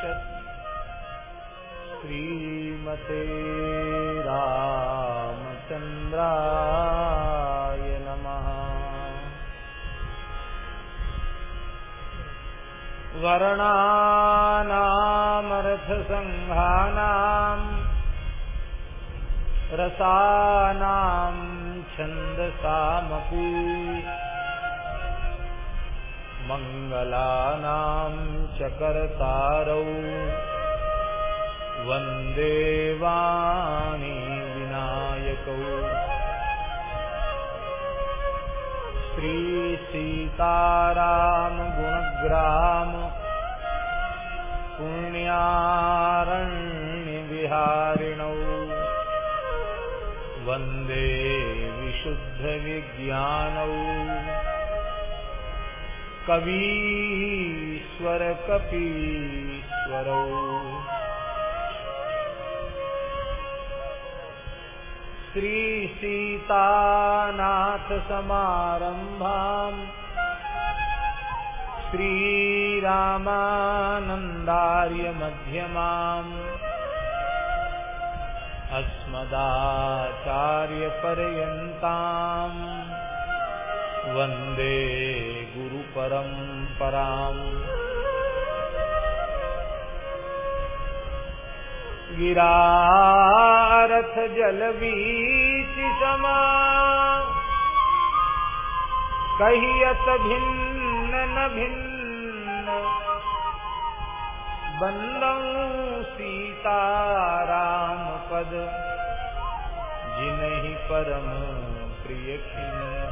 उपनिषत् श्रीमते रामचन्द्राय नमः। वर्णानामर्थसङ्घानाम् रसानाम् छन्दसामपि मङ्गलानां च कर्तारौ वंदे वाणी विनायकौ। श्रीसीतारामगुणग्राम पुण्यारण्यविहारिणौ। वंदे विशुद्धविज्ञानौ। कवीश्वर कपीश्वरौ। श्रीसीतानाथसमारम्भाम् श्रीरामानन्दार्यमध्यमाम् अस्मदाचार्यपर्यन्ताम् वंदे गुरुपरम्पराम्। गिरारथ जलबीच समा। कहियत भिन्न न भिन्न। बंदऊ सीताराम पद। जिनहि परम प्रिय खिन्न।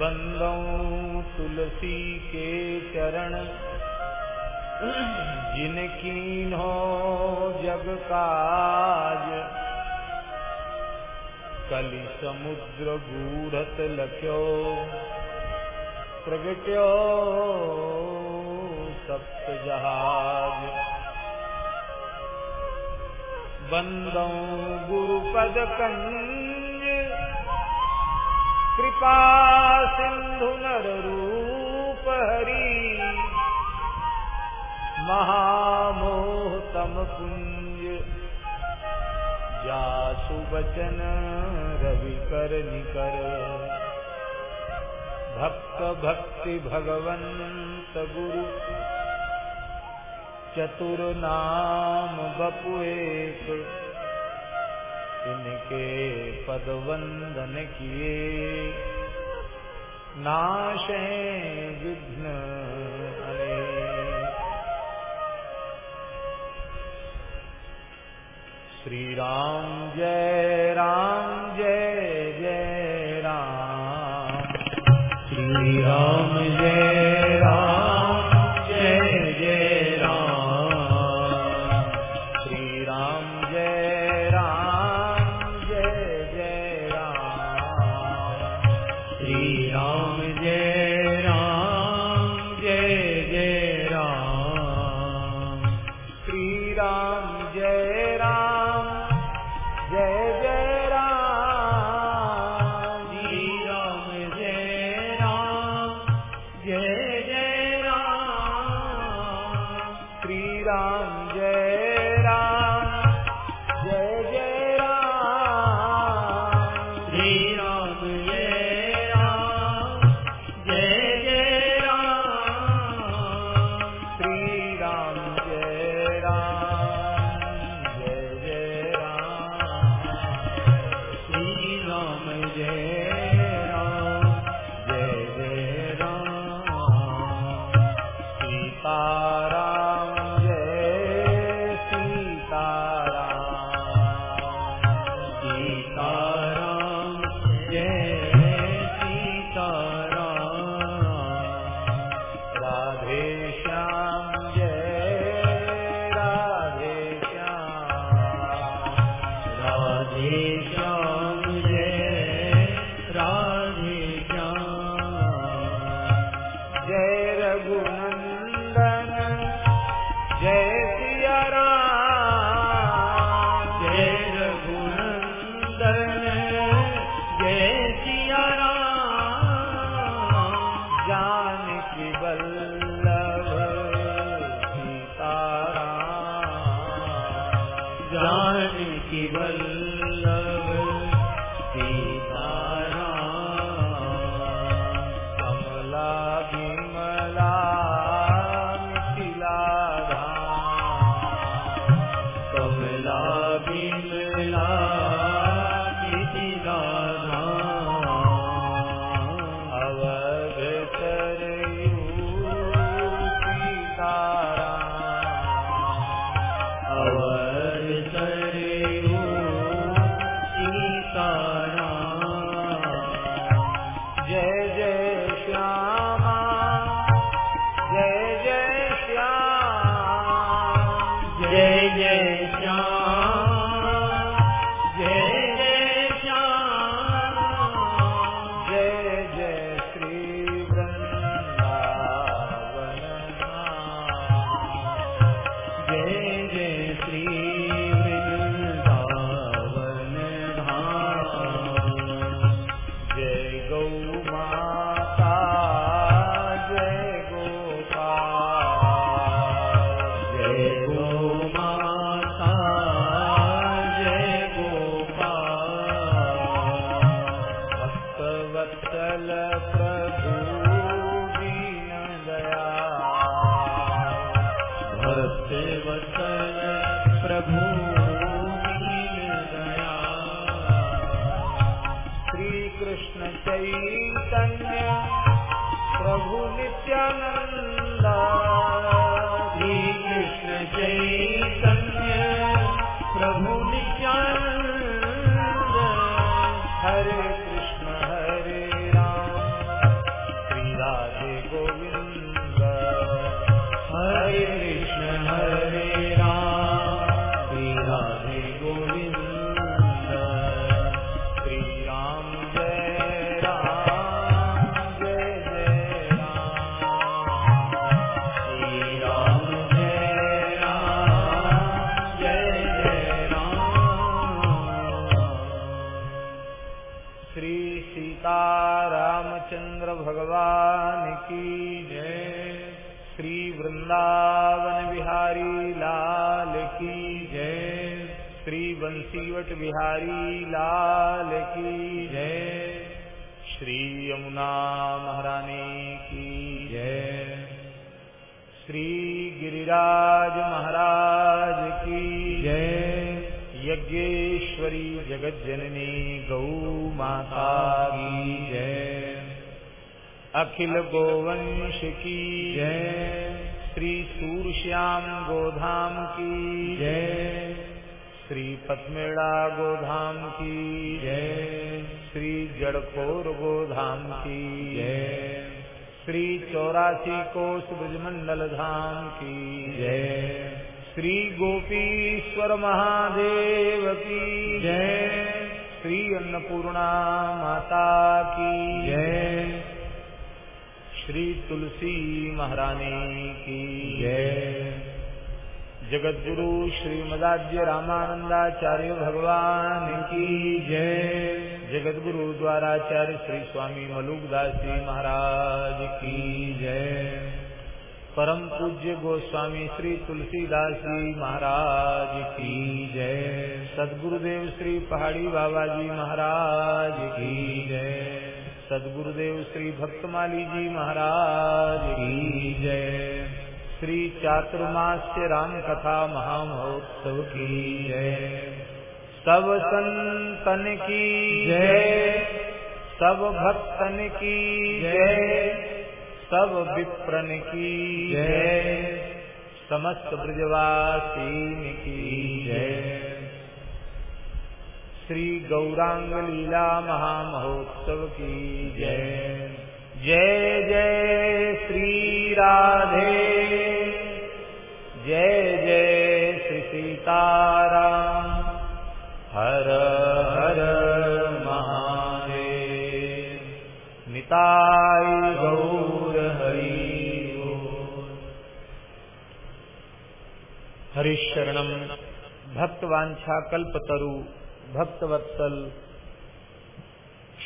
बंदऊ तुलसी के चरण, जिनकी हो जग काज। कलि समुद्र गूढ़त लख्यो, प्रगट्यो सप्त जहाज़। बंदों गुरुपद कंज कृपा सिंधु नर रूप हरी। महामोहतम कुंज जासु बचन रवि कर निकर। भक्त भक्ति भगवंत गुरु। चतुर नाम बपु इनके पद वंदन किए। नाशे विघ्न श्री राम जय राम, जय जय राम। श्री राम श्री पद्मेड़ा गोधाम की। जय श्री जड़खोर गोधाम की। जय श्री चौरासी कोष ब्रजमंडल धाम की। जय श्री गोपीश्वर महादेव की। जय श्री अन्नपूर्णा माता की। जय श्री तुलसी महारानी की। जय जगत गुरु श्री मदाज्य रामानंदाचार्य भगवान की जय। जगत गुरु द्वाराचार्य श्री स्वामी मलुकदास जी महाराज की जय। परम पूज्य गोस्वामी श्री तुलसीदास जी महाराज की जय। सदगुरुदेव श्री पहाड़ी बाबा जी महाराज की जय। सदगुरुदेव श्री भक्तमाली जी महाराज की जय। श्री चातुर्मास्य राम कथा महामहोत्सव की जय। सब संतन की जय। सब भक्तन की जय। सब विप्रन की जय। समस्त ब्रजवासीन की जय। श्री गौरांग लीला महामहोत्सव की जय। जय जय श्री राधे। सीताराम हर हर महादेव। निताय गौर हरि हरिशरणम भक्तवांछा कल्पतरु। भक्तवत्सल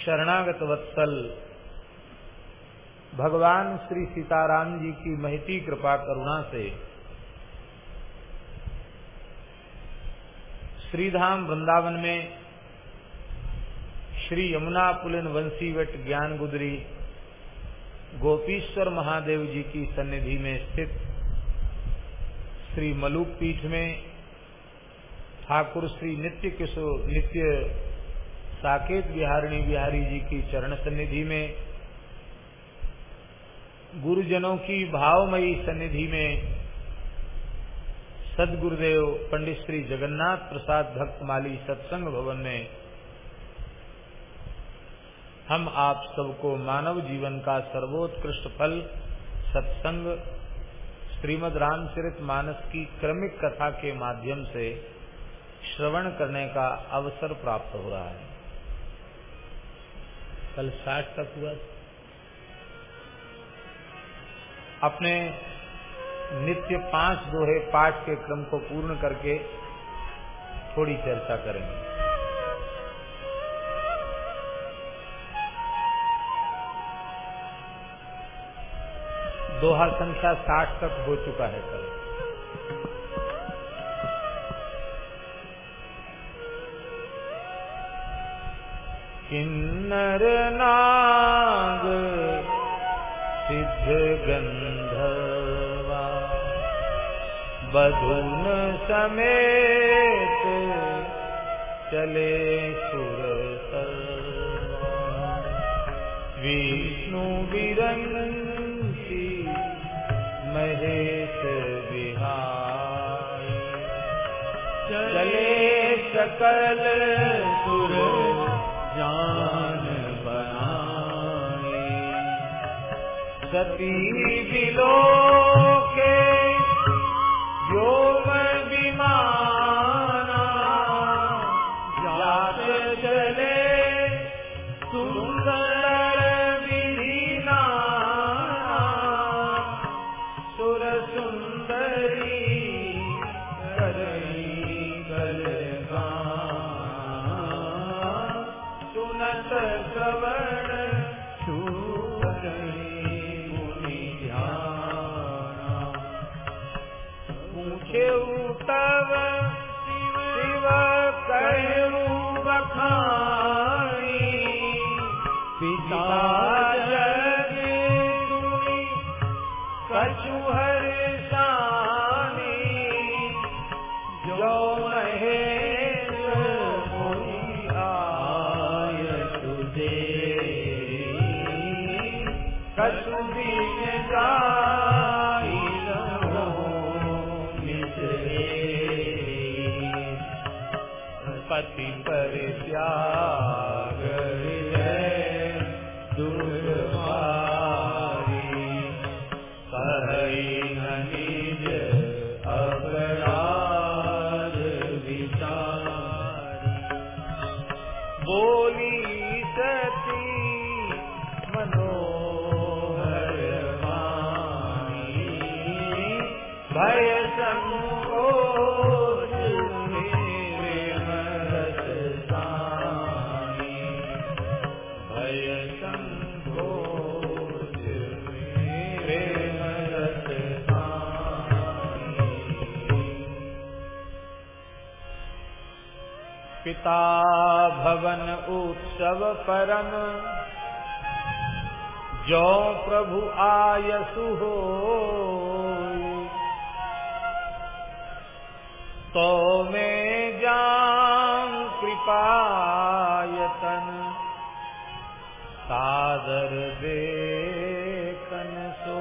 शरणागत वत्सल। भगवान श्री सीताराम जी की महती कृपा करुणा से श्रीधाम वृंदावन में श्री यमुना पुलिन वंशीवट ज्ञान गुदरी, गोपीश्वर महादेव जी की सन्निधि में स्थित श्री मलुक पीठ में ठाकुर श्री नित्य किशोर नित्य साकेत बिहारिणी बिहारी जी की चरण सन्निधि में, गुरुजनों की भावमयी सन्निधि में सदगुरुदेव पंडित श्री जगन्नाथ प्रसाद भक्तमाली सत्संग भवन में हम आप सबको मानव जीवन का सर्वोत्कृष्ट फल, सत्संग, श्रीमद रामचरित मानस की क्रमिक कथा के माध्यम से श्रवण करने का अवसर प्राप्त हो रहा है। कल साठ तक हुआ। अपने नित्य पाँच दोहे पाठ के क्रम को पूर्ण करके थोड़ी चर्चा करेंगे। दोहा संख्या साठ तक हो चुका है कल किन्नर नाग बधुन समेत चले सुर विष्णु विरंगी महेश विहार चले सकल सुर जान बनाए। सती विलोक भय संकोच मेरे मरत पिता भवन उत्सव परम जो प्रभु आयसु हो तो में जान कृपायतन। सादर दे सो।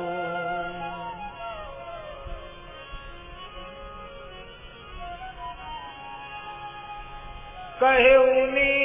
कहे उन्हीं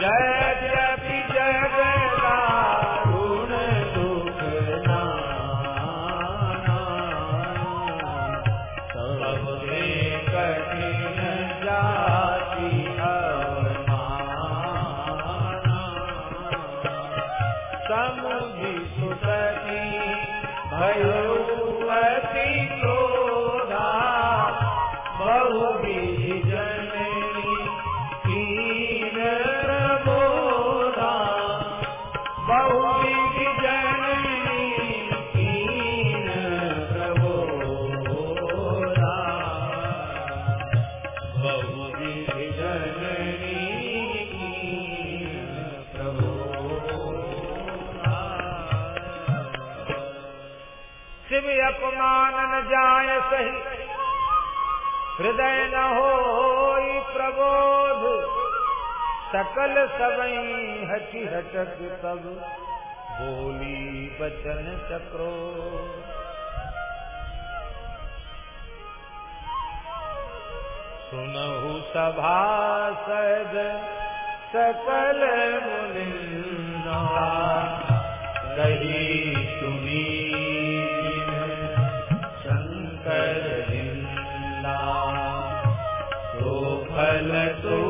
जय सकल सवई हठी हटक तब। बोली बचन चक्रो। सुनहु सभा सद सकल कही सुनी शंकर निंदा तो फल तो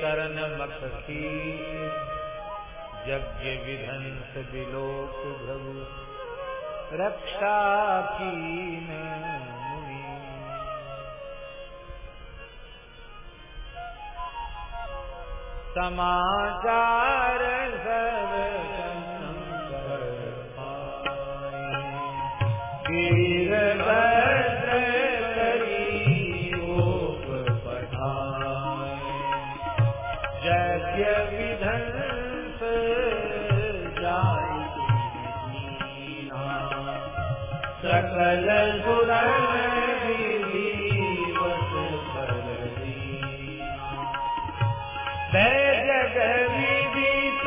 करण मख खीर यज्ञ विधंस विलोक भगु रक्षा कीन समाचार जग विदित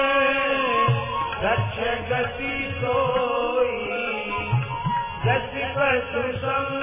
रक्ष गति सोई गति पर सुसम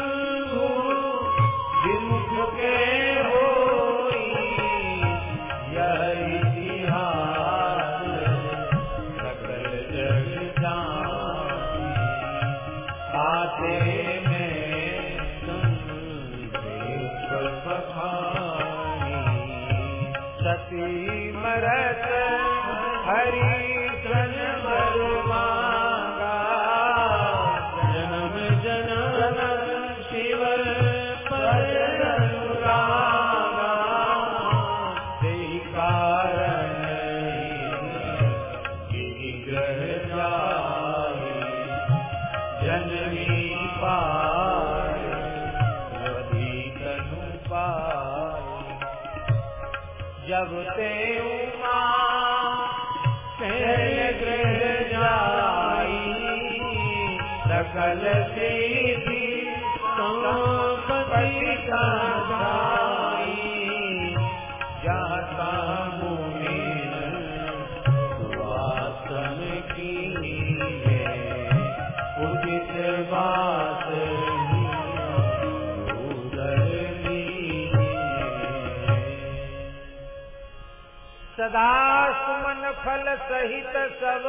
सदा सुमन फल सहित सब।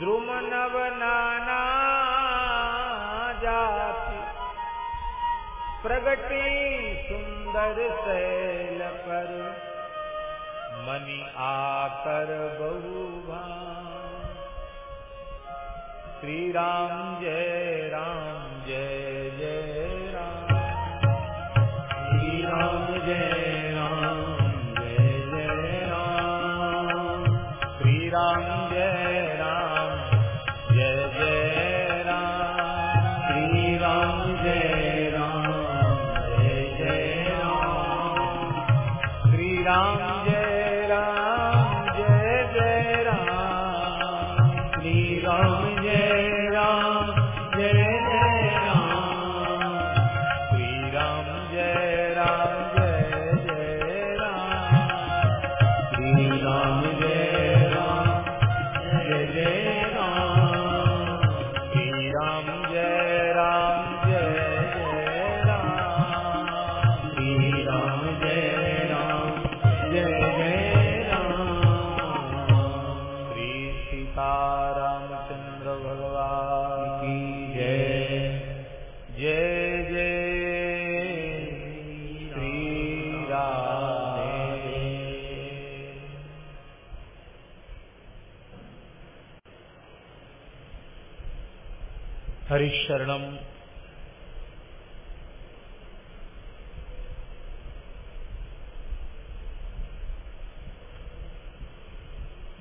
द्रुम नव नाना जाति। प्रगति सुंदर शैल पर। मणि आकर बहुभा श्री राम जय राम जय।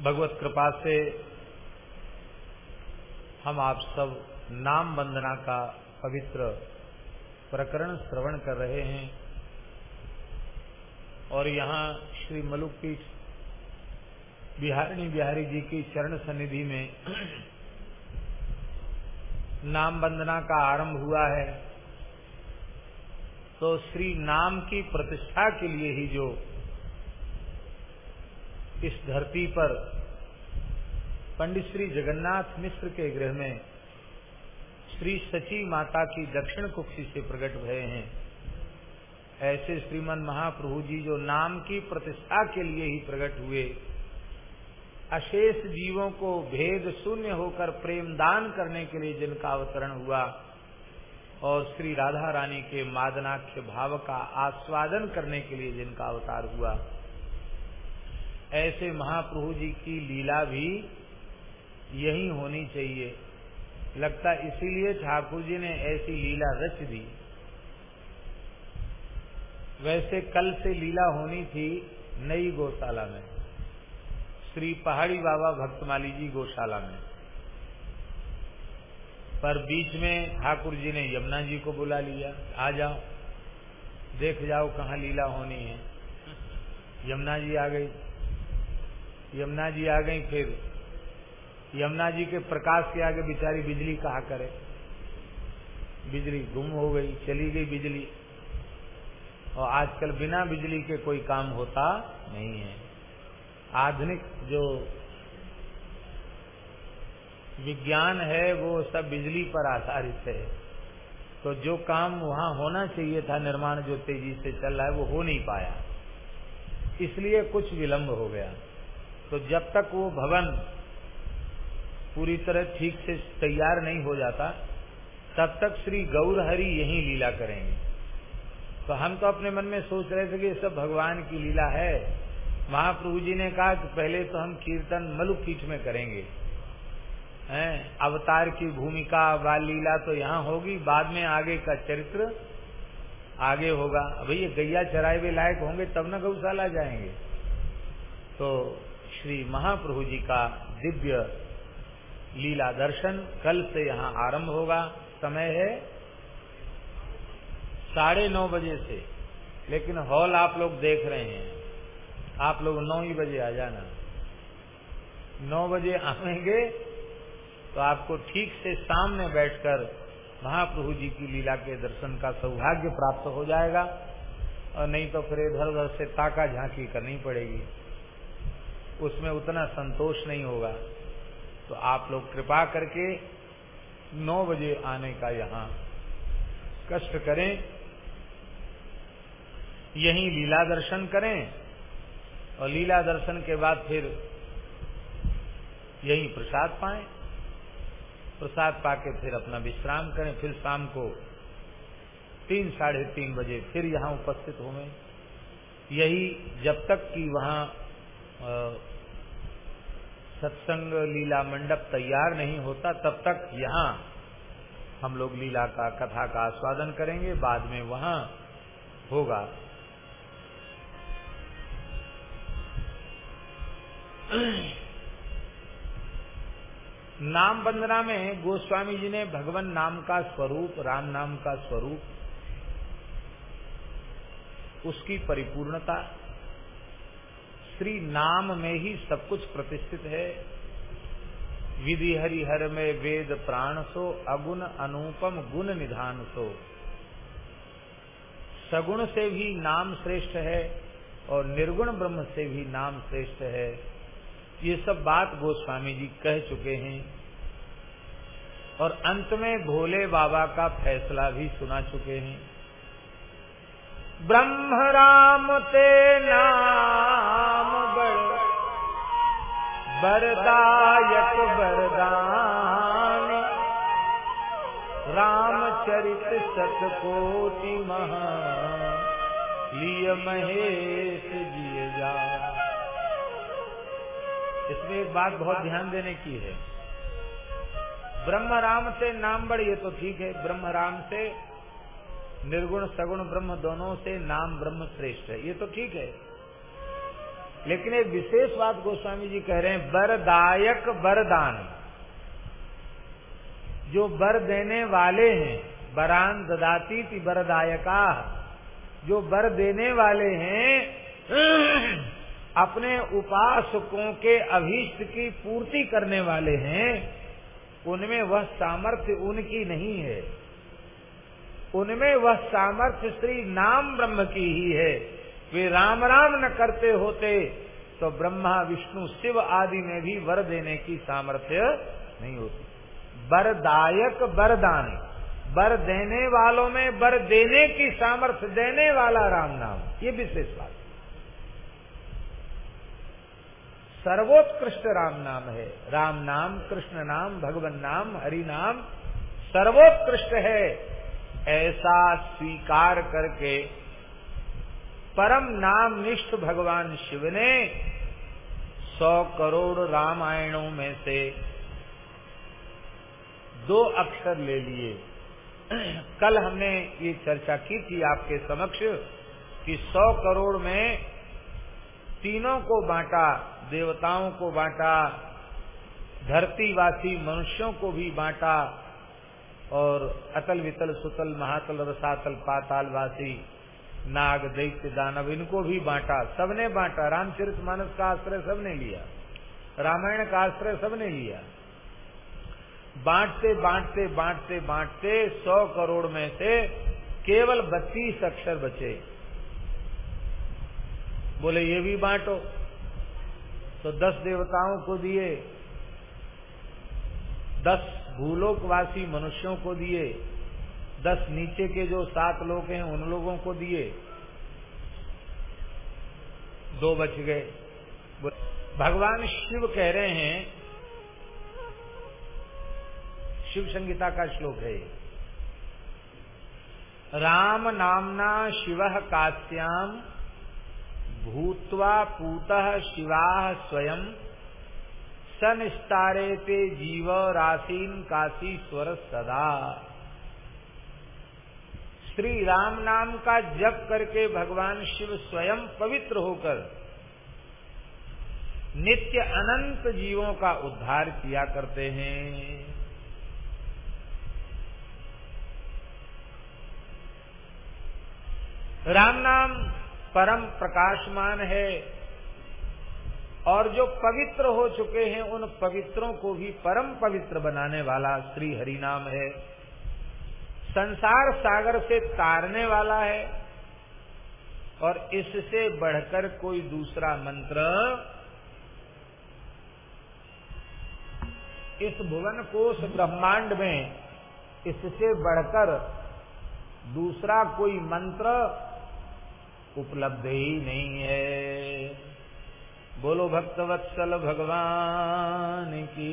भगवत कृपा से हम आप सब नाम वंदना का पवित्र प्रकरण श्रवण कर रहे हैं। और यहाँ श्री मलुक पीठ बिहारिणी बिहारी जी की चरण सनिधि में नाम वंदना का आरंभ हुआ है। तो श्री नाम की प्रतिष्ठा के लिए ही जो इस धरती पर पंडित श्री जगन्नाथ मिश्र के गृह में श्री सची माता की दक्षिण कुक्षी से प्रकट भये हैं। ऐसे श्रीमन महाप्रभु जी जो नाम की प्रतिष्ठा के लिए ही प्रकट हुए, अशेष जीवों को भेद शून्य होकर प्रेम दान करने के लिए जिनका अवतरण हुआ और श्री राधा रानी के मादनाख्य भाव का आस्वादन करने के लिए जिनका अवतार हुआ। ऐसे महाप्रभु जी की लीला भी यही होनी चाहिए। लगता इसीलिए ठाकुर जी ने ऐसी लीला रच दी। वैसे कल से लीला होनी थी नई गौशाला में। श्री पहाड़ी बाबा भक्तमाली जी गौशाला में। पर बीच में ठाकुर जी ने यमुना जी को बुला लिया। आ जाओ, देख जाओ कहाँ लीला होनी है। यमुना जी आ गई। यमुना जी आ गई, फिर यमुना जी के प्रकाश के आगे बिचारी बिजली कहा करे? बिजली गुम हो गई, चली गई बिजली। और आजकल बिना बिजली के कोई काम होता नहीं है। आधुनिक जो विज्ञान है, वो सब बिजली पर आधारित है। तो जो काम वहाँ होना चाहिए था, निर्माण जो तेज़ी से चल रहा है, वो हो नहीं पाया। इसलिए कुछ विलंब हो गया। तो जब तक वो भवन पूरी तरह ठीक से तैयार नहीं हो जाता, तब तक श्री गौर हरि यही लीला करेंगे। तो हम तो अपने मन में सोच रहे थे कि सब भगवान की लीला है। महाप्रभु जी ने कहा कि पहले तो हम कीर्तन मलुपीठ में करेंगे। हैं, अवतार की भूमिका, बाल लीला तो यहाँ होगी, बाद में आगे का चरित्र आगे होगा। भैया गैया चराए हुए लायक होंगे, तब न गौशाला जाएँगे। तो श्री महाप्रभु जी का दिव्य लीला दर्शन कल से यहाँ आरंभ होगा। समय है साढ़े नौ बजे से। लेकिन हॉल आप लोग देख रहे हैं। आप लोग नौ ही बजे आ जाना। नौ बजे आएँगे तो आपको ठीक से सामने बैठकर महाप्रभु जी की लीला के दर्शन का सौभाग्य प्राप्त हो जाएगा। और नहीं तो फिर इधर उधर से ताका झांकी करनी पड़ेगी। उसमें उतना संतोष नहीं होगा। तो आप लोग कृपा करके नौ बजे आने का यहाँ कष्ट करें, यहीं लीला दर्शन करें और लीला दर्शन के बाद फिर यहीं प्रसाद पाए। प्रसाद पाके फिर अपना विश्राम करें। फिर शाम को तीन, साढ़े तीन बजे फिर यहाँ उपस्थित होंगे। यही जब तक कि वहाँ सत्संग लीला मंडप तैयार नहीं होता, तब तक यहाँ हम लोग लीला का, कथा का आस्वादन करेंगे, बाद में वहाँ होगा। नाम वंदना में गोस्वामी जी ने भगवान नाम का स्वरूप, राम नाम का स्वरूप, उसकी परिपूर्णता श्री नाम में ही सब कुछ प्रतिष्ठित है। विधि हरिहर में वेद प्राण सो, अगुण अनुपम गुण निधान सो। सगुण से भी नाम श्रेष्ठ है और निर्गुण ब्रह्म से भी नाम श्रेष्ठ है। ये सब बात गोस्वामी जी कह चुके हैं। और अंत में भोले बाबा का फैसला भी सुना चुके हैं। ब्रह्म राम ते नाम बरदायक बरदान रामचरित सतकोटि महा लिय महेश जिय जा। इसमें एक बात बहुत ध्यान देने की है। ब्रह्म राम से नाम बड़, ये तो ठीक है ब्रह्म राम से निर्गुण, सगुण ब्रह्म दोनों से नाम ब्रह्म श्रेष्ठ है। ये तो ठीक है। लेकिन एक विशेष बात गोस्वामी जी कह रहे हैं बरदायक बरदान जो बर देने वाले हैं बरान ददाती थी बरदायका जो बर देने वाले हैं, अपने उपासकों के अभीष्ट की पूर्ति करने वाले हैं, उनमें वह सामर्थ्य उनकी नहीं है। उनमें वह सामर्थ्य श्री नाम ब्रह्म की ही है। वे राम राम न करते होते तो ब्रह्मा, विष्णु, शिव आदि में भी वर देने की सामर्थ्य नहीं होती। बरदायक बरदान बर देने वालों में बर देने की सामर्थ्य देने वाला राम नाम। ये विशेष बात। सर्वोत्कृष्ट राम नाम है। राम नाम, कृष्ण नाम, भगवान नाम, हरि नाम, सर्वोत्कृष्ट है। ऐसा स्वीकार करके परम नाम निष्ठ भगवान शिव ने सौ करोड़ रामायणों में से दो अक्षर ले लिए। कल हमने ये चर्चा की थी आपके समक्ष कि सौ करोड़ में तीनों को बांटा, देवताओं को बांटा, धरतीवासी मनुष्यों को भी बांटा और अतल वितल सुतल महातल रसातल पाताल वासी नाग, दैत्य, दानव, इनको भी बांटा। सबने बांटा। रामचरित मानस का आश्रय सबने लिया। रामायण का आश्रय सबने लिया। बांटते बांटते बांटते बांटते सौ करोड़ में से केवल बत्तीस अक्षर बचे। बोले, ये भी बांटो। तो दस देवताओं को दिए, दस भूलोकवासी मनुष्यों को दिए। दस नीचे के जो सात लोग हैं, उन लोगों को दिए। दो बच गए। भगवान शिव कह रहे हैं, शिव संगीता का श्लोक है। राम नामना शिव काश्याम भूतवा पूतः शिवा स्वयं। सनिस्तारे ते जीव रासीन काशी स्वर सदा। श्री राम नाम का जप करके भगवान शिव स्वयं पवित्र होकर नित्य अनंत जीवों का उद्धार किया करते हैं। राम नाम परम प्रकाशमान है और जो पवित्र हो चुके हैं, उन पवित्रों को भी परम पवित्र बनाने वाला श्री हरि नाम है। संसार सागर से तारने वाला है और इससे बढ़कर कोई दूसरा मंत्र इस भुवन कोष ब्रह्मांड में इससे बढ़कर दूसरा कोई मंत्र उपलब्ध ही नहीं है। बोलो भक्तवत्सल भगवान की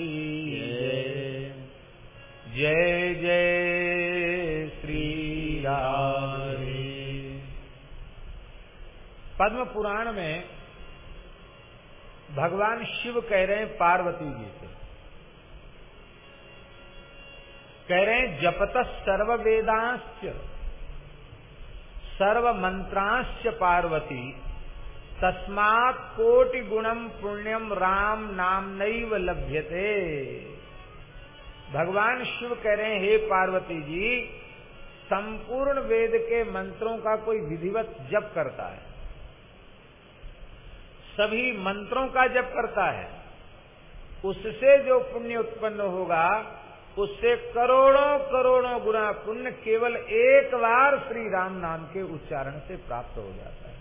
जय जय। पद्म पुराण में भगवान शिव कह रहे हैं पार्वती जी से। कह रहे हैं, जपत सर्व वेदांश सर्व मंत्रांश पार्वती, तस्मात कोटि गुणम पुण्यम राम नाम नैव लभ्यते। भगवान शिव कह रहे हैं, हे पार्वती जी, संपूर्ण वेद के मंत्रों का कोई विधिवत जप करता है। सभी मंत्रों का जप करता है। उससे जो पुण्य उत्पन्न होगा, उससे करोड़ों करोड़ों गुना पुण्य केवल एक बार श्री राम नाम के उच्चारण से प्राप्त हो जाता है।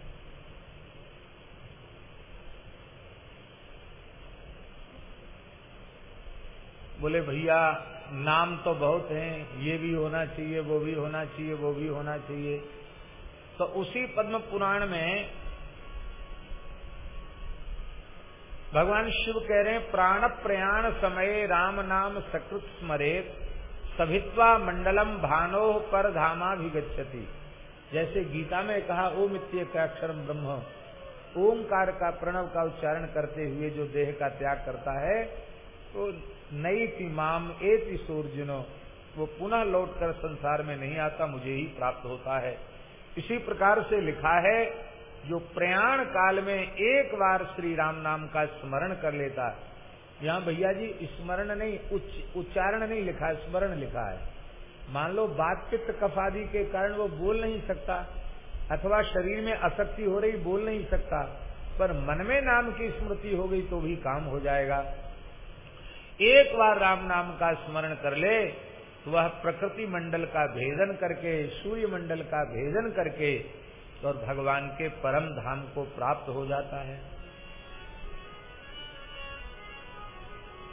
बोले, भैया, नाम तो बहुत हैं, ये भी होना चाहिए, वो भी होना चाहिए, वो भी होना चाहिए। तो उसी पद्म पुराण में भगवान शिव कह रहे हैं, प्राण प्रयाण समय राम नाम सकृत स्मरेत सभित्वा मंडलम भानो पर धामा भी गच्छति जैसे गीता में कहा, ओम इत्यक्षर ब्रह्म। ओंकार का प्रणव का उच्चारण करते हुए जो देह का त्याग करता है तो नई तिमाम एति सूर्जनो, वो पुनः लौटकर संसार में नहीं आता, मुझे ही प्राप्त होता है। इसी प्रकार से लिखा है जो प्रयाण काल में एक बार श्री राम नाम का स्मरण कर लेता है। यहाँ भैया जी, स्मरण नहीं, उच्च, उच्चारण नहीं लिखा स्मरण लिखा है। मान लो बात पित्त कफ के कारण वो बोल नहीं सकता, अथवा शरीर में आसक्ति हो रही बोल नहीं सकता, पर मन में नाम की स्मृति हो गई तो भी काम हो जाएगा। एक बार राम नाम का स्मरण कर ले तो वह प्रकृति मंडल का भेदन करके, सूर्य मंडल का भेदन करके और भगवान के परम धाम को प्राप्त हो जाता है।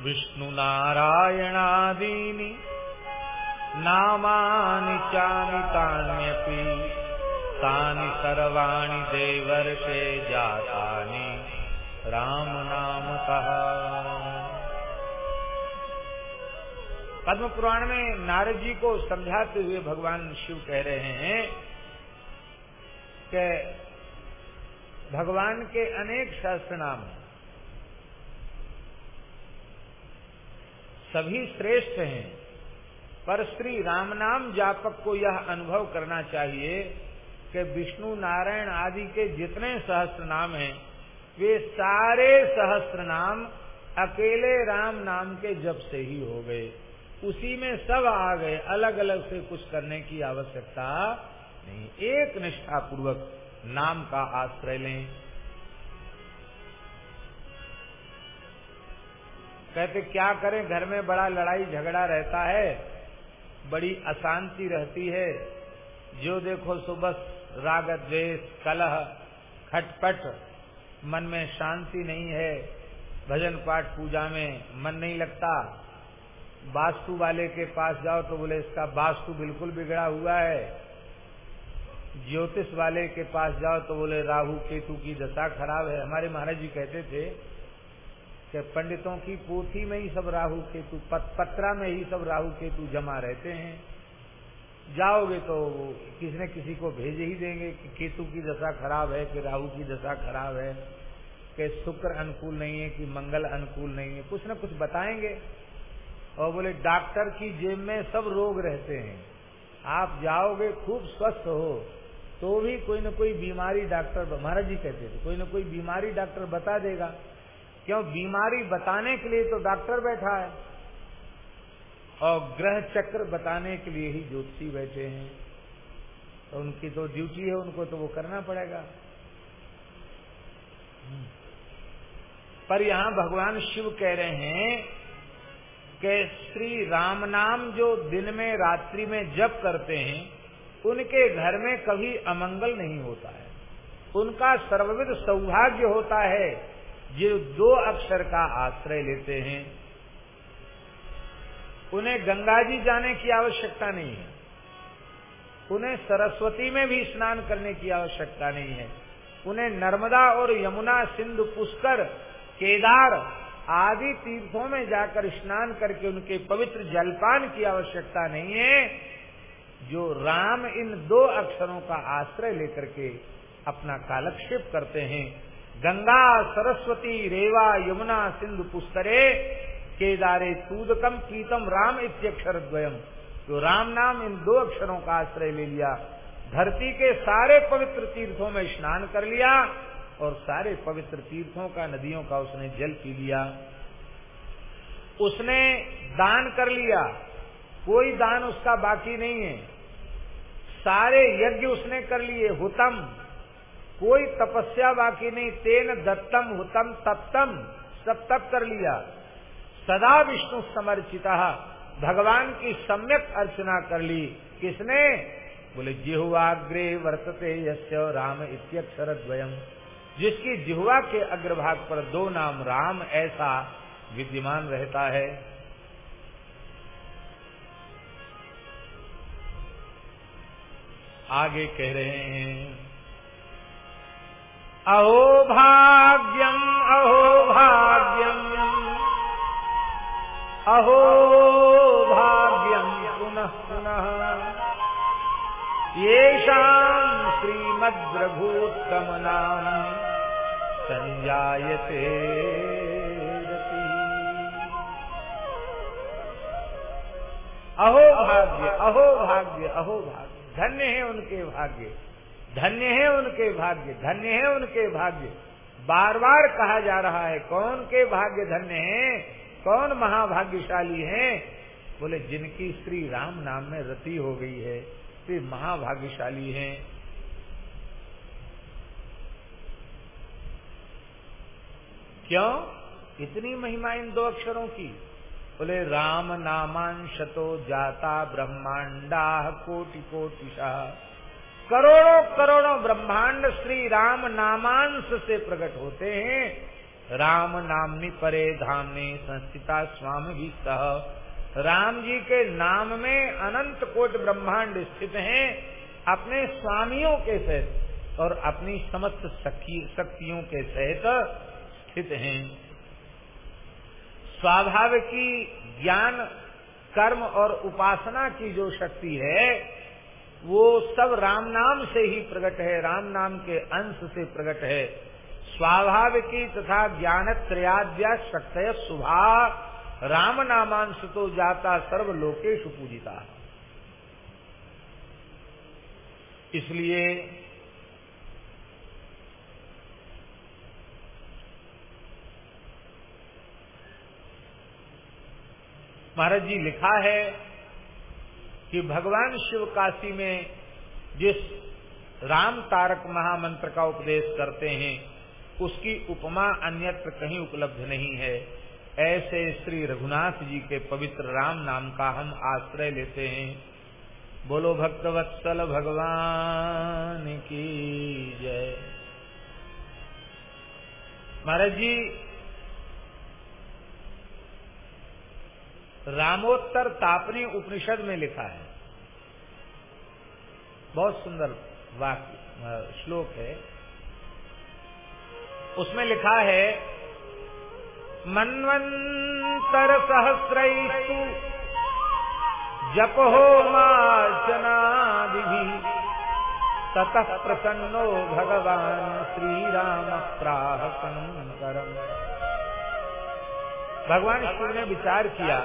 विष्णु नारायणादीनि नामानि चानितान्यपि तानि सर्वाणि देवर्षे जातानि। राम नाम पद्म पुराण में नारद जी को समझाते हुए भगवान शिव कह रहे हैं कि भगवान के अनेक शास्त्र नाम सभी श्रेष्ठ हैं। पर श्री राम नाम जापक को यह अनुभव करना चाहिए कि विष्णु नारायण आदि के जितने सहस्त्र नाम हैं, वे सारे सहस्त्र नाम अकेले राम नाम के जप से ही हो गए। उसी में सब आ गए अलग अलग से कुछ करने की आवश्यकता नहीं। एक निष्ठा पूर्वक नाम का आश्रय लें। कहते, क्या करें? घर में बड़ा लड़ाई झगड़ा रहता है। बड़ी अशांति रहती है। जो देखो सुबह राग द्वेष, कलह, खटपट, मन में शांति नहीं है। भजन पाठ पूजा में मन नहीं लगता। वास्तु वाले के पास जाओ तो बोले, इसका वास्तु बिल्कुल बिगड़ा हुआ है। ज्योतिष वाले के पास जाओ तो बोले राहु केतु की दशा खराब है। हमारे महाराज जी कहते थे कि पंडितों की पोथी में ही सब राहु केतु पत, पत्रा में ही सब राहु केतु जमा रहते हैं। जाओगे तो किसी न किसी को भेज ही देंगे कि केतु की दशा खराब है कि राहु की दशा खराब है कि शुक्र अनुकूल नहीं है कि मंगल अनुकूल नहीं है। कुछ न कुछ बताएँगे। और बोले डॉक्टर की जेब में सब रोग रहते हैं। आप जाओगे खूब स्वस्थ हो। तो भी कोई न कोई बीमारी डॉक्टर महाराज जी कहते थे, कोई न कोई बीमारी डॉक्टर बता देगा। क्यों? बीमारी बताने के लिए तो डॉक्टर बैठा है। और ग्रह चक्र बताने के लिए ही ज्योतिषी बैठे हैं। तो उनकी तो ड्यूटी है, उनको तो वो करना पड़ेगा। पर यहाँ भगवान शिव कह रहे हैं कि श्री राम नाम जो दिन में, रात्रि में जप करते हैं उनके घर में कभी अमंगल नहीं होता है। उनका सर्वविध सौभाग्य होता है, जो दो अक्षर का आश्रय लेते हैं। उन्हें गंगा जी जाने की आवश्यकता नहीं है। उन्हें सरस्वती में भी स्नान करने की आवश्यकता नहीं है। उन्हें नर्मदा और यमुना, सिंधु, पुष्कर, केदार आदि तीर्थों में जाकर स्नान करके उनके पवित्र जलपान की आवश्यकता नहीं है। जो राम इन दो अक्षरों का आश्रय लेकर के अपना कालक्षेप करते हैं, गंगा, सरस्वती, रेवा, यमुना, सिंधु पुष्करे केदारे तूदकम प्रीतम राम इत्यक्षर द्वयम तो राम नाम इन दो अक्षरों का आश्रय ले लिया, धरती के सारे पवित्र तीर्थों में स्नान कर लिया, और सारे पवित्र तीर्थों का, नदियों का उसने जल पी लिया। उसने दान कर लिया, कोई दान उसका बाकी नहीं है। सारे यज्ञ उसने कर लिए, हुतम। कोई तपस्या बाकी नहीं, तेन दत्तम, हुतम तप्तम सब तप कर लिया। सदा विष्णु समर्चिता, भगवान की सम्यक अर्चना कर ली। किसने? बोले जिहुआग्रे वर्तते यस्य राम इत्यक्षर द्वयम जिसकी जिहुआ के अग्रभाग पर दो नाम राम ऐसा विद्यमान रहता है। आगे कह रहे हैं, अहो भाग्यम अहो भाग्यम अहो भाग्यम, पुनः पुनः। येषाम् श्रीमद्रघूत्तम नाम संजायते अहो भाग्य अहो भाग्य अहो भाग्य। धन्य है उनके भाग्य। धन्य है उनके भाग्य, धन्य है उनके भाग्य। बार बार कहा जा रहा है, कौन के भाग्य धन्य है? कौन महाभाग्यशाली है? बोले, जिनकी श्री राम नाम में रति हो गई है, वे महाभाग्यशाली हैं। क्यों? इतनी महिमा इन दो अक्षरों की। बोले, राम नामांश तो जाता ब्रह्मांडा कोटि कोटिशा करोड़ों करोड़ों ब्रह्मांड श्री राम नामांश से प्रकट होते हैं। राम नामनी परे धामने संस्थिता स्वामी भी सह। राम जी के नाम में अनंत कोट ब्रह्मांड स्थित हैं। अपने स्वामियों के सहित और अपनी समस्त शक्तियों के सहित स्थित हैं। स्वाभाविकी ज्ञान, कर्म और उपासना की जो शक्ति है, वो सब राम नाम से ही प्रकट है, राम नाम के अंश से प्रकट है। स्वाभाविकी तथा ज्ञान त्रयाद्या शक्त शुभा, राम नामांश तो जाता सर्व लोकेश पूजिता। इसलिए महाराज जी लिखा है कि भगवान शिव काशी में जिस राम तारक महामंत्र का उपदेश करते हैं, उसकी उपमा अन्यत्र कहीं उपलब्ध नहीं है। ऐसे श्री रघुनाथ जी के पवित्र राम नाम का हम आश्रय लेते हैं। बोलो, भक्तवत्सल भगवान की जय। महाराज जी रामोत्तर तापनी उपनिषद में लिखा है। बहुत सुंदर वाक्य श्लोक है। उसमें लिखा है मनवंतर सहस्रु जप हो मार्चनादि ततः प्रसन्नो भगवान श्री राम प्राह शंकरम भगवान शिव ने विचार किया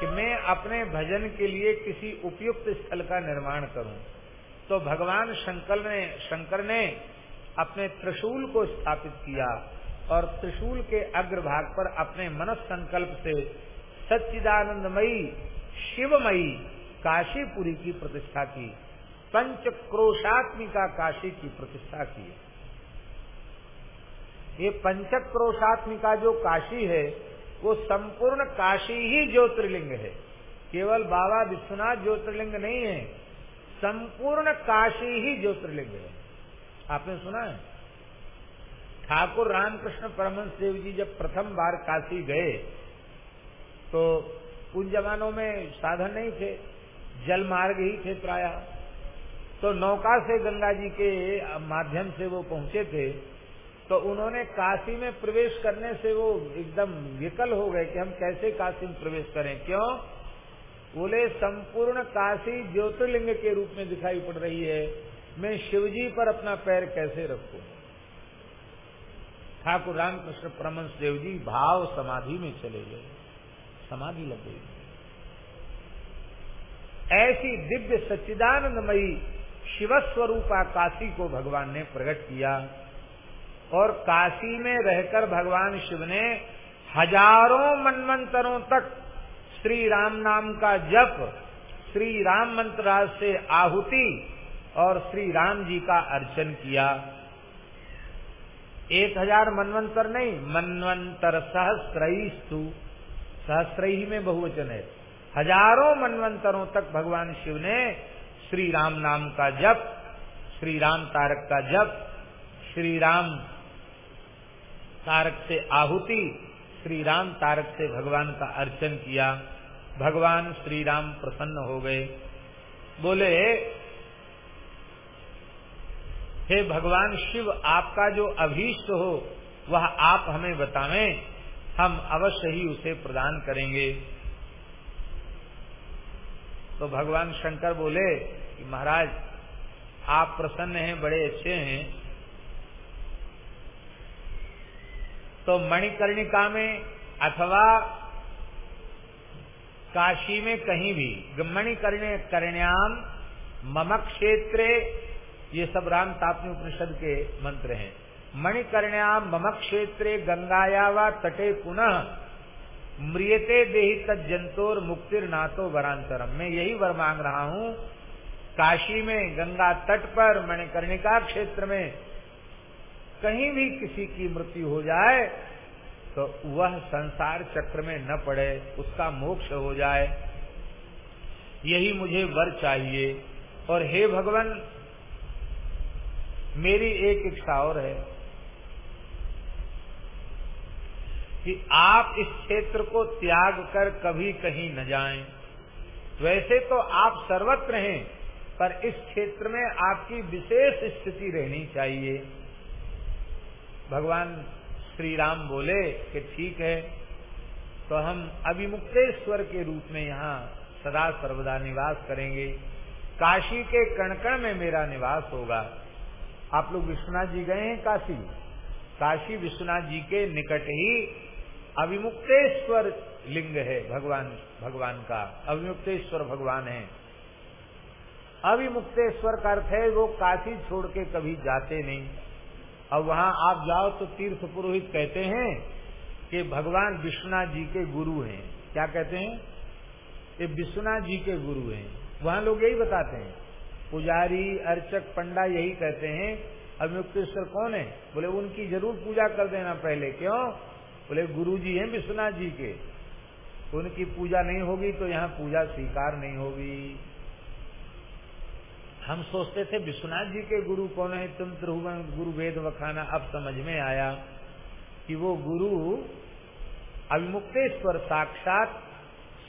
कि मैं अपने भजन के लिए किसी उपयुक्त स्थल का निर्माण करूँ। तो भगवान शंकर ने शंकर ने अपने त्रिशूल को स्थापित किया और त्रिशूल के अग्रभाग पर अपने मन संकल्प से सच्चिदानंदमयी, शिवमयी काशीपुरी की प्रतिष्ठा की पंच क्रोशात्मिका काशी की प्रतिष्ठा की। ये पंचक्रोशात्मिका जो काशी है वो संपूर्ण काशी ही ज्योतिर्लिंग है। केवल बाबा विश्वनाथ ज्योतिर्लिंग नहीं है, संपूर्ण काशी ही ज्योतिर्लिंग है। आपने सुना है? ठाकुर रामकृष्ण परमहंस देव जी जब प्रथम बार काशी गए तो उन जमानों में साधन नहीं थे, जल मार्ग ही थे प्राय। तो नौका से गंगा जी के माध्यम से वो पहुँचे थे तो उन्होंने काशी में प्रवेश करने से वो एकदम विकल हो गए कि हम कैसे काशी में प्रवेश करें। क्यों? बोले, संपूर्ण काशी ज्योतिर्लिंग के रूप में दिखाई पड़ रही है। मैं शिवजी पर अपना पैर कैसे रखू? ठाकुर रामकृष्ण परमंश देव जी भाव समाधि में चले गए। समाधि लग गई। ऐसी दिव्य सच्चिदानंदमयी शिवस्वरूपा काशी को भगवान ने प्रकट किया। और काशी में रहकर भगवान शिव ने हज़ारों मनमंत्रों तक श्री राम नाम का जप, श्री राम मंत्र से आहुति और श्री राम जी का अर्चन किया। एक हज़ार मनवंतर नहीं मनवंतर सहस्त्रस्तु सहस्त्रही में बहुवचन है। हज़ारों मनवंतरों तक भगवान शिव ने श्री राम नाम का जप, श्री राम तारक का जप, श्री राम तारक से आहुति श्री राम तारक से भगवान का अर्चन किया। भगवान श्री राम प्रसन्न हो गए। बोले, हे भगवान, शिव आपका जो अभीष्ट हो, वह आप हमें बतावें। हम अवश्य ही उसे प्रदान करेंगे। तो भगवान शंकर बोले कि, महाराज, आप प्रसन्न हैं, बड़े अच्छे हैं। तो मणिकर्णिका में अथवा काशी में कहीं भी मणिकर्ण कर्ण्याम, मम क्षेत्रे, ये सब राम तापनी उपनिषद के मंत्र हैं। मणिकर्ण्याम, मम क्षेत्रे, गंगाया व तटे पुनः मृियते देही तक जंतोर मुक्तिर नातो वरांतरम मैं यही वर मांग रहा हूँ, काशी में गंगा तट पर मणिकर्णिका क्षेत्र में कहीं भी किसी की मृत्यु हो जाए तो वह संसार चक्र में न पड़े, उसका मोक्ष हो जाए। यही मुझे वर चाहिए। और हे भगवान, मेरी एक इच्छा और है कि आप इस क्षेत्र को त्याग कर कभी कहीं न जाएँ। वैसे तो आप सर्वत्र हैं, पर इस क्षेत्र में आपकी विशेष स्थिति रहनी चाहिए। भगवान श्री राम बोले कि ठीक है तो हम अभिमुक्तेश्वर के रूप में यहाँ सदा सर्वदा निवास करेंगे। काशी के कणकण में मेरा निवास होगा। आप लोग विश्वनाथ जी गए हैं काशी? काशी विश्वनाथ जी के निकट ही अभिमुक्तेश्वर लिंग है भगवान भगवान का। अभिमुक्तेश्वर भगवान है। अभिमुक्तेश्वर का अर्थ है वो काशी छोड़ के कभी जाते नहीं। अब वहाँ आप जाओ तो तीर्थ पुरोहित कहते हैं कि भगवान विश्वनाथ जी के गुरु हैं। क्या कहते हैं? ये विश्वनाथ जी के गुरु हैं। वहाँ लोग यही बताते हैं। पुजारी, अर्चक, पंडा यही कहते हैं। अभिमुक्तेश्वर कौन है? बोले, उनकी ज़रूर पूजा कर देना पहले। क्यों? बोले गुरु जी हैं विश्वनाथ जी के। उनकी पूजा नहीं होगी तो यहाँ पूजा स्वीकार नहीं होगी। हम सोचते थे, विश्वनाथ जी के गुरु कौन है? तुम त्रिभुवन गुरु वेद वखाना अब समझ में आया कि वो गुरु अविमुक्तेश्वर साक्षात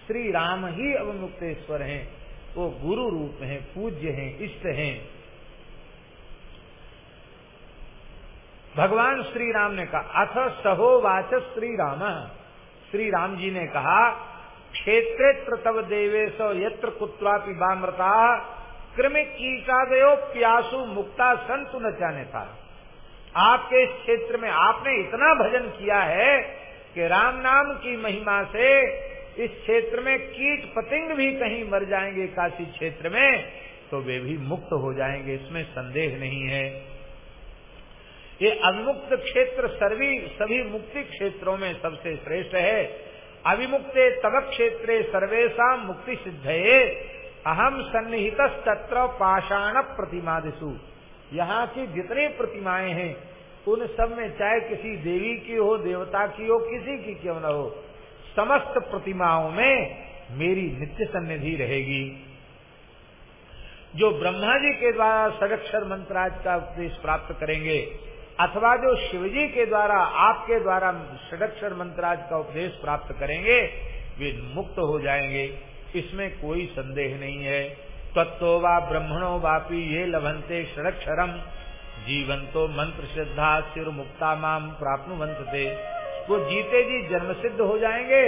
श्री राम ही अविमुक्तेश्वर हैं। वो गुरु रूप हैं, पूज्य हैं, इष्ट हैं। भगवान श्री राम ने कहा, अथ सहोवाच श्री राम। श्री राम जी ने कहा, क्षेत्रेत्र तव देवेश, यत्र कुत्वापि बामृता कृमि कीटादयो प्यासु मुक्ता संतु न जाने था। आपके इस क्षेत्र में आपने इतना भजन किया है कि राम नाम की महिमा से इस क्षेत्र में कीट पतिंग भी कहीं मर जाएँगे काशी क्षेत्र में तो वे भी मुक्त हो जाएँगे, इसमें संदेह नहीं है। ये अविमुक्त क्षेत्र सर्वी, सभी मुक्ति क्षेत्रों में सबसे श्रेष्ठ है। अविमुक्ते तब क्षेत्रे सर्वेशा मुक्ति सिद्ध है अहम सन्निहित तत्र पाषाण प्रतिमा दिशु यहाँ की जितनी प्रतिमाएँ हैं, उन सब में चाहे किसी देवी की हो, देवता की हो, किसी की क्यों न हो, समस्त प्रतिमाओं में मेरी नित्य सन्निधि रहेगी। जो ब्रह्मा जी के द्वारा षडक्षर मंत्राज का उपदेश प्राप्त करेंगे, अथवा जो शिव जी के द्वारा, आपके द्वारा षडक्षर मंत्राज का उपदेश प्राप्त करेंगे, वे मुक्त हो जाएँगे। इसमें कोई संदेह नहीं है। तत्व व ब्रह्मणो वापी ये लभंते षडक्षरम जीवन तो मंत्र श्रद्धा सिर मुक्ता माम प्राप्त थे वो जीते जी जन्म सिद्ध हो जाएँगे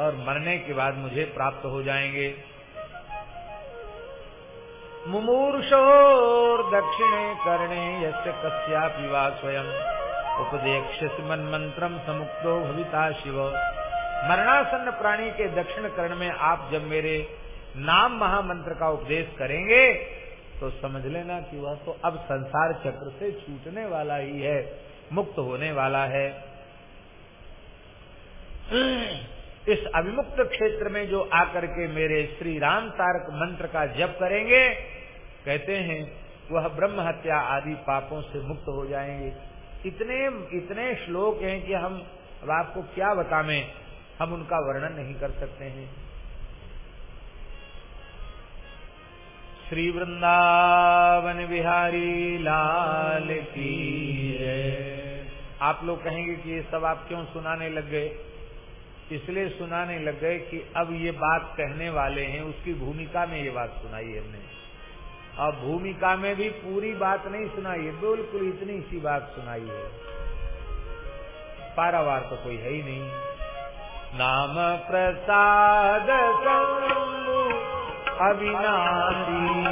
और मरने के बाद मुझे प्राप्त हो जाएँगे। मुमूर्षोर दक्षिणे कर्णे यस्य कस्यापि स्वयं उपदेक्ष मन मंत्रम समुक्तो भविता शिव। मरणासन्न प्राणी के दक्षिण कर्ण में आप जब मेरे नाम महामंत्र का उपदेश करेंगे तो समझ लेना कि वह तो अब संसार चक्र से छूटने वाला ही है, मुक्त होने वाला है। इस अभिमुक्त क्षेत्र में जो आकर के मेरे श्री राम तारक मंत्र का जप करेंगे, कहते हैं, वह ब्रह्म हत्या आदि पापों से मुक्त हो जाएँगे। इतने इतने श्लोक हैं कि हम अब आपको क्या बतावें? हम उनका वर्णन नहीं कर सकते हैं। श्री वृंदावन बिहारी लाल की आप लोग कहेंगे कि ये सब आप क्यों सुनाने लग गए? इसलिए सुनाने लग गए कि अब ये बात कहने वाले हैं, उसकी भूमिका में ये बात सुनाई हमने। और भूमिका में भी पूरी बात नहीं सुनाई है, बिल्कुल इतनी सी बात सुनाई है। पारावार तो कोई है ही नहीं। नाम प्रसाद अविनाशी।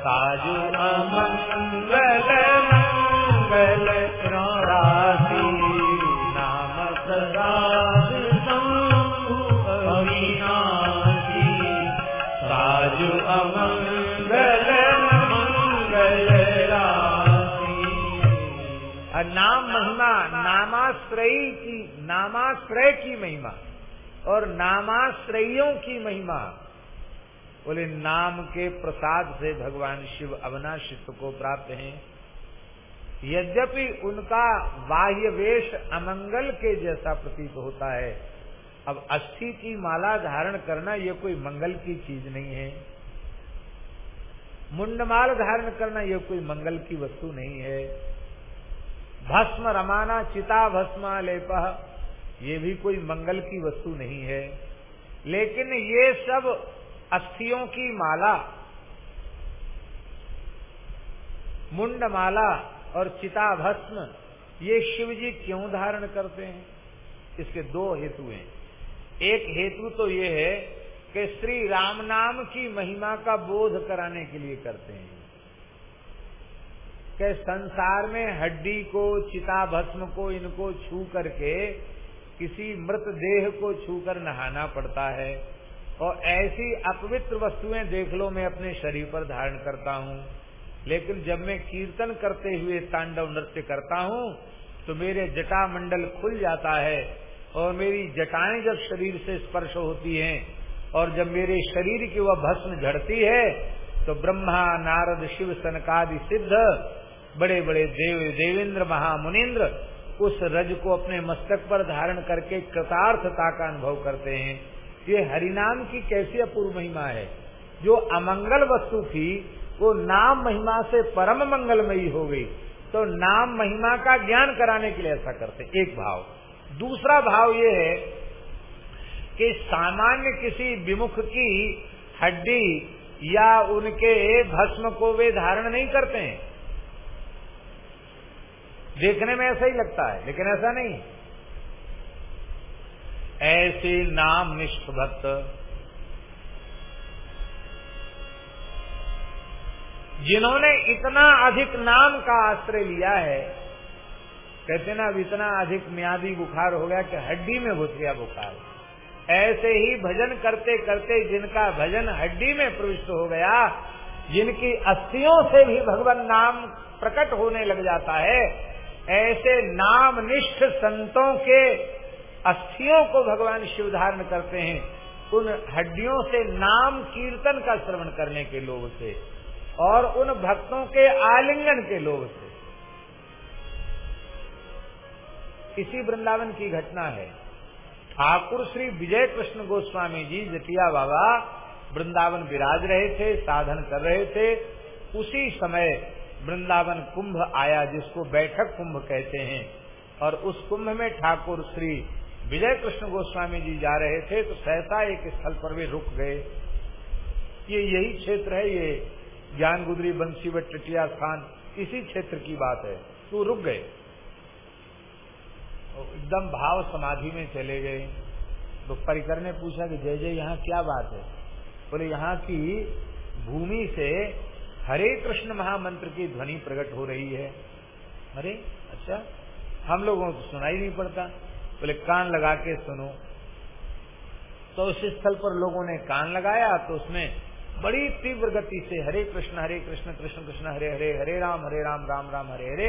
साजु अमंगल मंगल राशि नाम प्रसाद अविनाशी। साजु अमंगल और नाम महिमा, नामाश्रयी नामाश्रय की महिमा और नामाश्रयों की महिमा। बोले, नाम के प्रसाद से भगवान शिव अवनाशित्व को प्राप्त हैं। यद्यपि उनका बाह्य वेश अमंगल के जैसा प्रतीत होता है, अब अस्थि की माला धारण करना ये कोई मंगल की चीज़ नहीं है। मुंडमाल धारण करना ये कोई मंगल की वस्तु नहीं है। भस्म रमाना चिता भस्म लेप ये भी कोई मंगल की वस्तु नहीं है। लेकिन ये सब अस्थियों की माला मुंड माला और चिता भस्म ये शिव जी क्यों धारण करते हैं? इसके दो हेतु हैं। एक हेतु तो ये है कि श्री राम नाम की महिमा का बोध कराने के लिए करते हैं। कि संसार में हड्डी को चिता भस्म को, इनको छू करके किसी मृत देह को छूकर नहाना पड़ता है और ऐसी अपवित्र वस्तुएँ देख लो मैं अपने शरीर पर धारण करता हूँ। लेकिन जब मैं कीर्तन करते हुए तांडव नृत्य करता हूँ तो मेरे जटा मंडल खुल जाता है और मेरी जटाएँ जब शरीर से स्पर्श होती हैं और जब मेरे शरीर की वह भस्म झड़ती है तो ब्रह्मा, नारद, शिव, सनकादि, सिद्ध बड़े बड़े देव, देवेंद्र महामुनिन्द्र उस रज को अपने मस्तक पर धारण करके कृतार्थता का अनुभव करते हैं। ये हरिनाम की कैसी अपूर्व महिमा है? जो अमंगल वस्तु थी, वो नाम महिमा से परम मंगलमयी हो गई। तो नाम महिमा का ज्ञान कराने के लिए ऐसा करते एक भाव। दूसरा भाव ये है कि सामान्य किसी विमुख की हड्डी या उनके भस्म को वे धारण नहीं करते हैं। देखने में ऐसा ही लगता है, लेकिन ऐसा नहीं ऐसे नाम निष्ठ भक्त जिन्होंने इतना अधिक नाम का आश्रय लिया है, कहते ना, अब इतना अधिक म्यादी बुखार हो गया कि हड्डी में घुस गया बुखार। ऐसे ही भजन करते करते जिनका भजन हड्डी में प्रविष्ट हो गया, जिनकी अस्थियों से भी भगवान नाम प्रकट होने लग जाता है ऐसे नाम निष्ठ संतों के अस्थियों को भगवान शिव धारण करते हैं, उन हड्डियों से नाम कीर्तन का श्रवण करने के लोभ से, और उन भक्तों के आलिंगन के लोभ से। इसी वृंदावन की घटना है। ठाकुर श्री विजय कृष्ण गोस्वामी जी, जटिया बाबा, वृंदावन विराज रहे थे, साधन कर रहे थे। उसी समय वृंदावन कुंभ आया, जिसको बैठक कुंभ कहते हैं। और उस कुंभ में ठाकुर श्री विजय कृष्ण गोस्वामी जी जा रहे थे तो सहसा एक स्थल पर वे रुक गए। ये यही क्षेत्र है, ये ज्ञान गुदरी बंसी व टिटिया स्थान, इसी क्षेत्र की बात है। तो रुक गए। एकदम भाव समाधि में चले गए। तो परिकर ने पूछा कि जय जय, यहाँ क्या बात है? बोले, यहाँ की भूमि से हरे कृष्ण महामंत्र की ध्वनि प्रकट हो रही है। अरे अच्छा हम लोगों को सुनाई नहीं पड़ता। बोले, कान लगा के सुनो। तो उस स्थल पर लोगों ने कान लगाया तो उसमें बड़ी तीव्र गति से हरे कृष्ण हरे कृष्ण कृष्ण कृष्ण, हरे हरे हरे राम हरे राम राम राम, हरे हरे,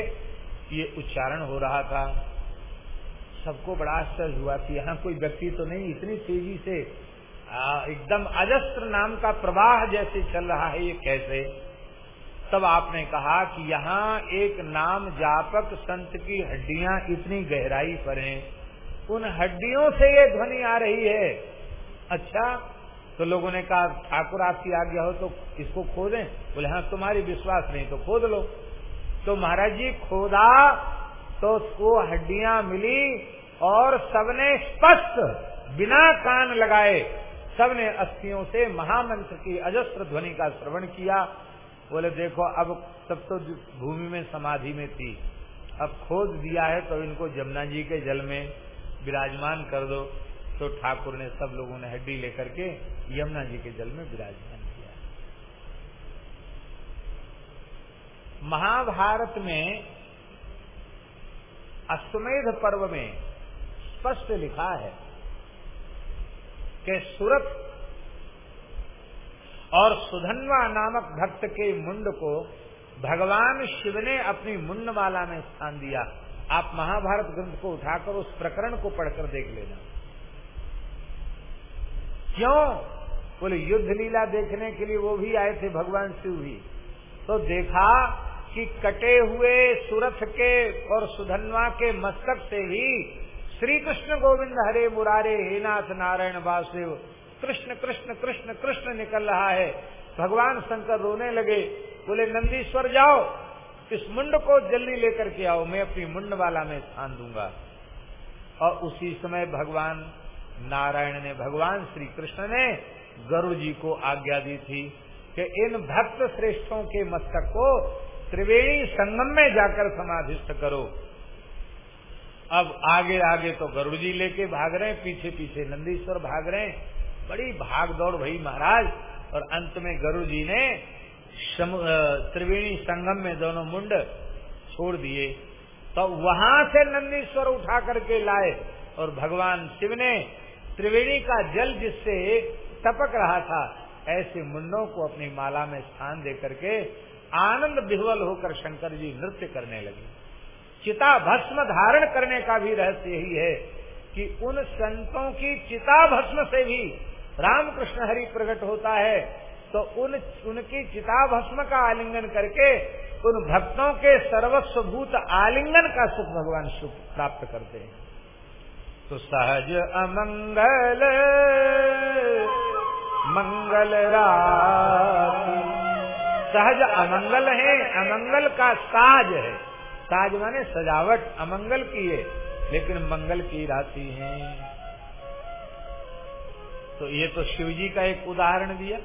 ये उच्चारण हो रहा था। सबको बड़ा आश्चर्य हुआ कि यहाँ कोई व्यक्ति तो नहीं, इतनी तेज़ी से एकदम अजस्त्र नाम का प्रवाह जैसे चल रहा है, ये कैसे? तब आपने कहा कि यहाँ एक नाम जापक संत की हड्डियाँ इतनी गहराई पर हैं। उन हड्डियों से ये ध्वनि आ रही है। अच्छा तो लोगों ने कहा, ठाकुर आपकी आज्ञा हो तो इसको खोदें। बोले हाँ तुम्हारी विश्वास नहीं तो खोद लो। तो महाराज जी, खोदा तो उसको हड्डियाँ मिली और सबने स्पष्ट, बिना कान लगाए, सबने अस्थियों से महामंत्र की अजस्त्र ध्वनि का श्रवण किया। बोले, देखो, अब तब तो भूमि में समाधि में थी। अब खोद दिया है तो इनको जमुना जी के जल में विराजमान कर दो। तो ठाकुर ने सब लोगों ने हड्डी लेकर के यमुना जी के जल में विराजमान किया। महाभारत में अश्वमेध पर्व में स्पष्ट लिखा है कि सूरत और सुधनवा नामक भक्त के मुंड को भगवान शिव ने अपनी मुंडमाला में स्थान दिया। आप महाभारत ग्रंथ को उठाकर उस प्रकरण को पढ़कर देख लेना। क्यों? बोले, युद्ध लीला देखने के लिए वो भी आए थे, भगवान शिव भी। तो देखा कि कटे हुए सुरथ के और सुधनवा के मस्तक से ही श्री कृष्ण गोविंद हरे मुरारे हेनाथ नारायण वासुदेव कृष्ण कृष्ण कृष्ण कृष्ण निकल रहा है। भगवान शंकर रोने लगे, बोले, नंदीश्वर, जाओ। इस मुंड को जल्दी लेकर के आओ, मैं अपनी मुंड वाला में स्थान दूँगा। और उसी समय भगवान नारायण ने, भगवान श्री कृष्ण ने गुरु जी को आज्ञा दी थी कि इन भक्त श्रेष्ठों के मस्तक को त्रिवेणी संगम में जाकर समाधिस्थ करो। अब आगे आगे तो गरुड़ जी लेके भाग रहे हैं पीछे पीछे नंदीश्वर भाग रहे हैं। बड़ी भाग दौड़ भई महाराज। और अंत में गरुड़ जी ने त्रिवेणी संगम में दोनों मुंड छोड़ दिए। तो वहाँ से नंदीश्वर उठा करके लाए और भगवान शिव ने त्रिवेणी का जल जिससे टपक रहा था, ऐसे मुंडों को अपनी माला में स्थान दे करके आनंद विह्वल होकर शंकर जी नृत्य करने लगे। चिता भस्म धारण करने का भी रहस्य यही है कि उन संतों की चिता भस्म से भी रामकृष्ण हरि प्रकट होता है तो उन उनकी चिता भस्म का आलिंगन करके उन भक्तों के सर्वस्वभूत आलिंगन का सुख भगवान सुख प्राप्त करते हैं। तो सहज अमंगल मंगल राती। सहज अमंगल है अमंगल का साज है। साज माने सजावट अमंगल की है लेकिन मंगल की राती है। तो ये तो शिव जी का एक उदाहरण दिया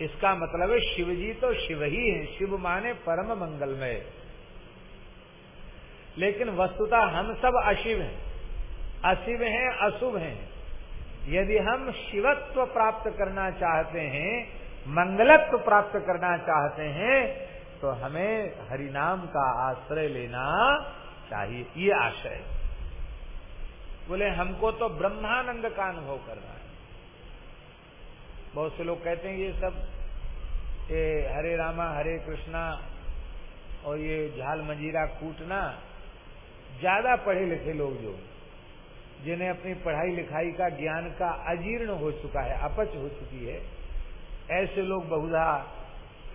इसका मतलब है शिव जी तो शिव ही है, शिव माने परम मंगलमय। लेकिन वस्तुता हम सब अशिव हैं। अशिव हैं, अशुभ हैं। यदि हम शिवत्व प्राप्त करना चाहते हैं, मंगलत्व प्राप्त करना चाहते हैं तो हमें हरिनाम का आश्रय लेना चाहिए। ये आशय बोले, हमको तो ब्रह्मानंद का अनुभव करना है। बहुत से लोग कहते हैं, ये सब, ये हरे रामा, हरे कृष्णा और ये झाल मजीरा कूटना, ज़्यादा पढ़े लिखे लोग जो जिन्हें अपनी पढ़ाई लिखाई का ज्ञान का अजीर्ण हो चुका है, अपच हो चुकी है, ऐसे लोग बहुधा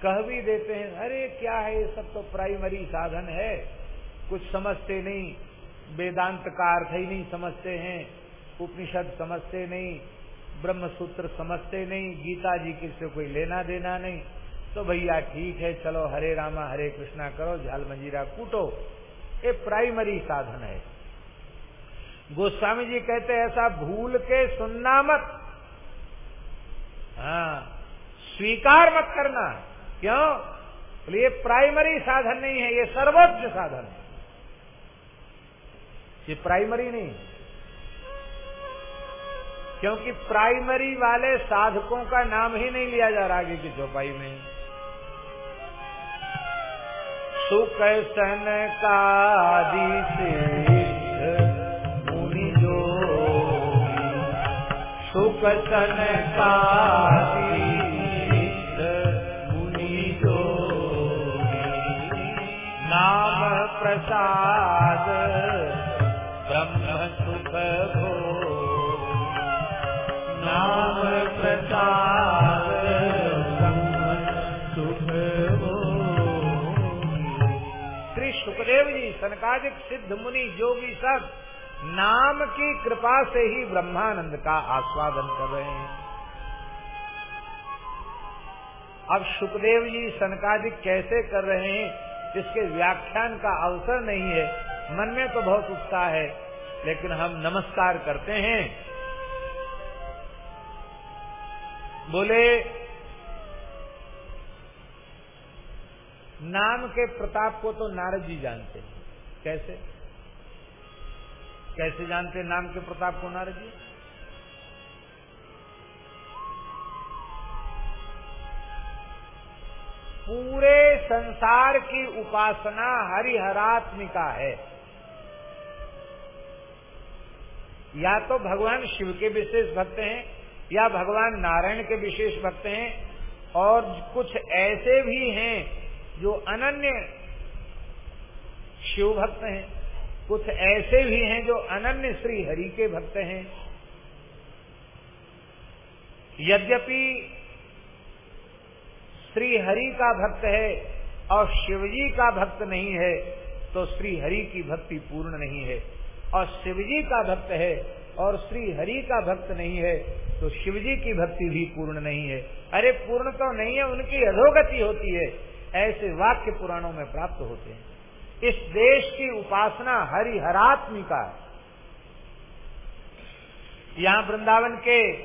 कह भी देते हैं, अरे, क्या है? ये सब तो प्राइमरी साधन है, कुछ समझते नहीं वेदांत का अर्थ ही नहीं, समझते हैं। उपनिषद समझते नहीं ब्रह्म सूत्र समझते नहीं, गीता जी किससे कोई लेना देना नहीं। तो भैया, ठीक है, चलो, हरे रामा, हरे कृष्णा करो, झाल मंजीरा कूटो। ये प्राइमरी साधन है। गोस्वामी जी कहते हैं, ऐसा भूल के सुनना मत। हाँ स्वीकार मत करना। क्यों? ये प्राइमरी साधन नहीं है, ये सर्वोच्च साधन है। ये प्राइमरी नहीं। क्योंकि प्राइमरी वाले साधकों का नाम ही नहीं लिया जा रहा आगे की चौपाई में। सुख, सन का मुनि जो सुख, सन का मुनि जो नाम, प्रसाद जी सिद्ध मुनि जोगी सब नाम की कृपा से ही ब्रह्मानंद का आस्वादन कर रहे हैं। अब सुखदेव जी सनकादिक कैसे कर रहे हैं, इसके व्याख्यान का अवसर नहीं है। मन में तो बहुत उत्साह है, लेकिन हम नमस्कार करते हैं। बोले, नाम के प्रताप को तो नारद जी जानते हैं। कैसे? कैसे जानते नाम के प्रताप को नारद जी? पूरे संसार की उपासना हरिहरात्मिका है। या तो भगवान शिव के विशेष भक्त हैं, या भगवान नारायण के विशेष भक्त हैं, और कुछ ऐसे भी हैं जो अनन्य शिव भक्त हैं। कुछ ऐसे भी हैं जो अनन्य श्री हरि के भक्त हैं। यद्यपि श्री हरि का भक्त है और शिवजी का भक्त नहीं है तो श्री हरि की भक्ति पूर्ण नहीं है। और शिवजी का भक्त है और श्री हरि का भक्त नहीं है तो शिवजी की भक्ति भी पूर्ण नहीं है। अरे पूर्ण तो नहीं है, उनकी अधोगति होती है। ऐसे वाक्य पुराणों में प्राप्त होते हैं। इस देश की उपासना हरिहरात्मिका है। यहाँ वृंदावन के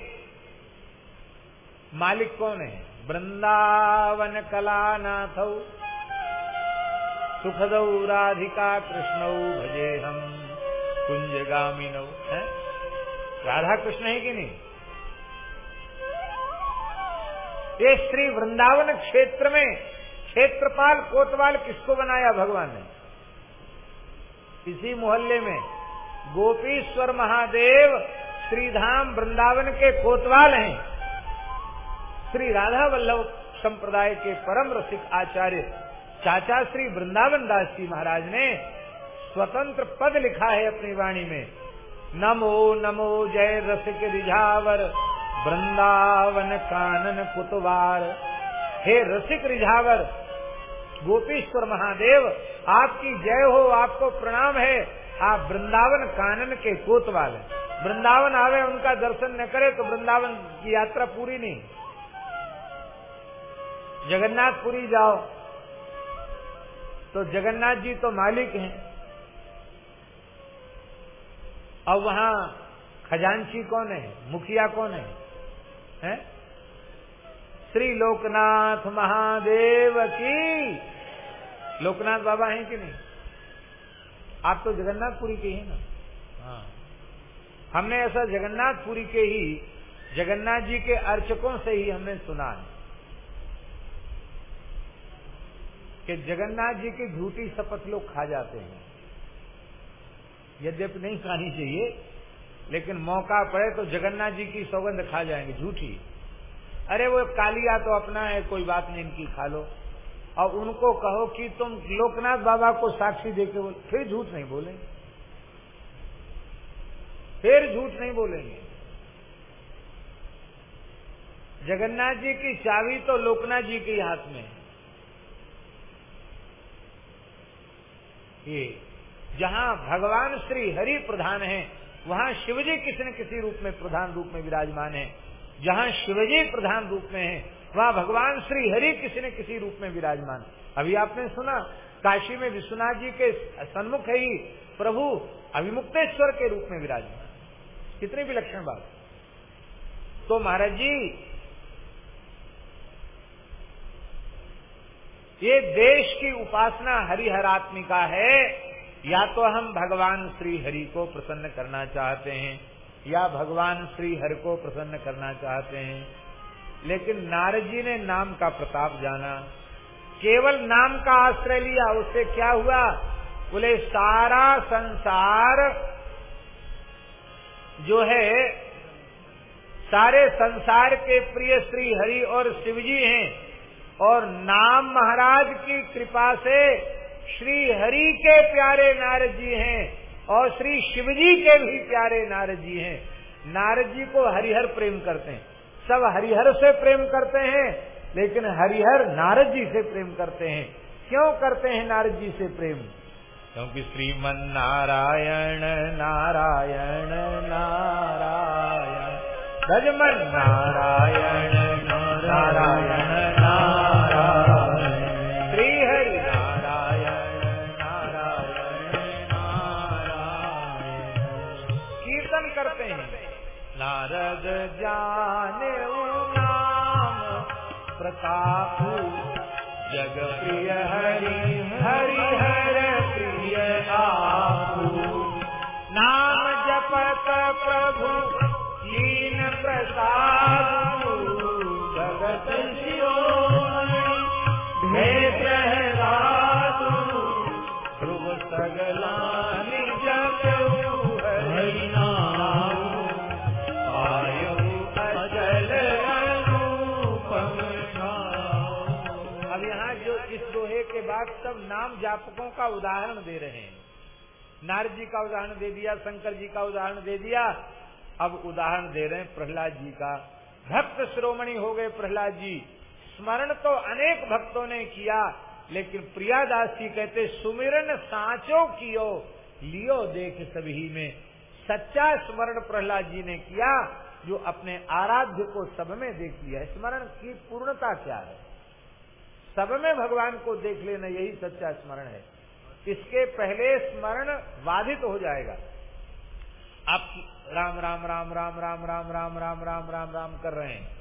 मालिक कौन है? वृंदावन कला नाथ सुखदौ राधिका कृष्ण भजे हम कुंजगामी नौ है? राधा कृष्ण है कि नहीं? ये श्री वृंदावन क्षेत्र में क्षेत्रपाल कोतवाल किसको बनाया भगवान ने? इसी मोहल्ले में गोपीश्वर महादेव श्रीधाम वृंदावन के कोतवाल हैं। श्री राधा वल्लभ संप्रदाय के परम रसिक आचार्य चाचा श्री वृंदावन दास जी महाराज ने स्वतंत्र पद लिखा है अपनी वाणी में। नमो नमो, जय रसिक रिझावर, वृंदावन कानन कुतवार। हे रसिक रिझावर गोपीश्वर महादेव आपकी जय हो आपको प्रणाम है। आप वृंदावन कानन के कोतवाल है। वृंदावन आवे उनका दर्शन न करे तो वृंदावन की यात्रा पूरी नहीं। जगन्नाथपुरी जाओ। तो जगन्नाथ जी तो मालिक हैं। और वहाँ खजांची कौन है? मुखिया कौन है, है? श्री लोकनाथ महादेव की। लोकनाथ बाबा हैं कि नहीं? आप तो जगन्नाथपुरी के ही ना? हाँ। हमने ऐसा जगन्नाथपुरी के ही, जगन्नाथ जी के अर्चकों से ही हमने सुना है कि जगन्नाथ जी की झूठी शपथ लोग खा जाते हैं। यद्यपि नहीं खानी चाहिए, लेकिन मौका पड़े तो जगन्नाथ जी की सौगंध खा जाएँगे, झूठी। अरे वो कालिया तो अपना है, कोई बात नहीं, इनकी खा लो। और उनको कहो कि तुम लोकनाथ बाबा को साक्षी देके बोले, फिर झूठ नहीं बोलेंगे। फिर झूठ नहीं बोलेंगे। जगन्नाथ जी की चाबी तो लोकनाथ जी के हाथ में है। ये, जहाँ भगवान श्री हरि प्रधान है, वहाँ शिवजी किसी न किसी रूप में, प्रधान रूप में विराजमान है। जहाँ शिवजी प्रधान रूप में है, वहाँ भगवान श्री हरि किसी न किसी रूप में विराजमान। अभी आपने सुना, काशी में विश्वनाथ जी के सन्मुख ही प्रभु अभिमुक्तेश्वर के रूप में विराजमान। कितनी विलक्षण बात। तो महाराज जी ये देश की उपासना हरिहरात्मिका है, या तो हम भगवान श्री हरि को प्रसन्न करना चाहते हैं या भगवान श्री हरि को प्रसन्न करना चाहते हैं। लेकिन नारद जी ने नाम का प्रताप जाना। केवल नाम का आश्रय लिया, उससे क्या हुआ? बोले, सारा संसार जो है, सारे संसार के प्रिय श्री हरि और शिवजी हैं। और नाम महाराज की कृपा से श्री हरि के प्यारे नारद जी हैं। और श्री शिवजी के भी प्यारे नारद जी हैं। नारद जी को हरिहर प्रेम करते हैं। सब हरिहर से प्रेम करते हैं लेकिन हरिहर नारद जी से प्रेम करते हैं। क्यों करते हैं नारद जी से प्रेम? क्योंकि श्रीमन नारायण नारायण। नारायण भजमन नारायण नारायण नारायण। जाने नाम प्रताप जग प्रिय हरि। नाम जापकों का उदाहरण दे रहे हैं। नारद जी का उदाहरण दे दिया, शंकर जी का उदाहरण दे दिया। अब उदाहरण दे रहे हैं प्रहलाद जी का। भक्त श्रोमणी हो गए प्रहलाद जी। स्मरण तो अनेक भक्तों ने किया, लेकिन प्रियादास जी कहते, सुमिरन साचो कियो, लियो देख सभी में। सच्चा स्मरण प्रहलाद जी ने किया, जो अपने आराध्य को सब में देख लिया स्मरण की पूर्णता क्या है? सब में भगवान को देख लेना यही सच्चा स्मरण है इसके पहले स्मरण बाधित हो जाएगा आप राम राम राम राम राम राम राम राम राम राम राम कर रहे हैं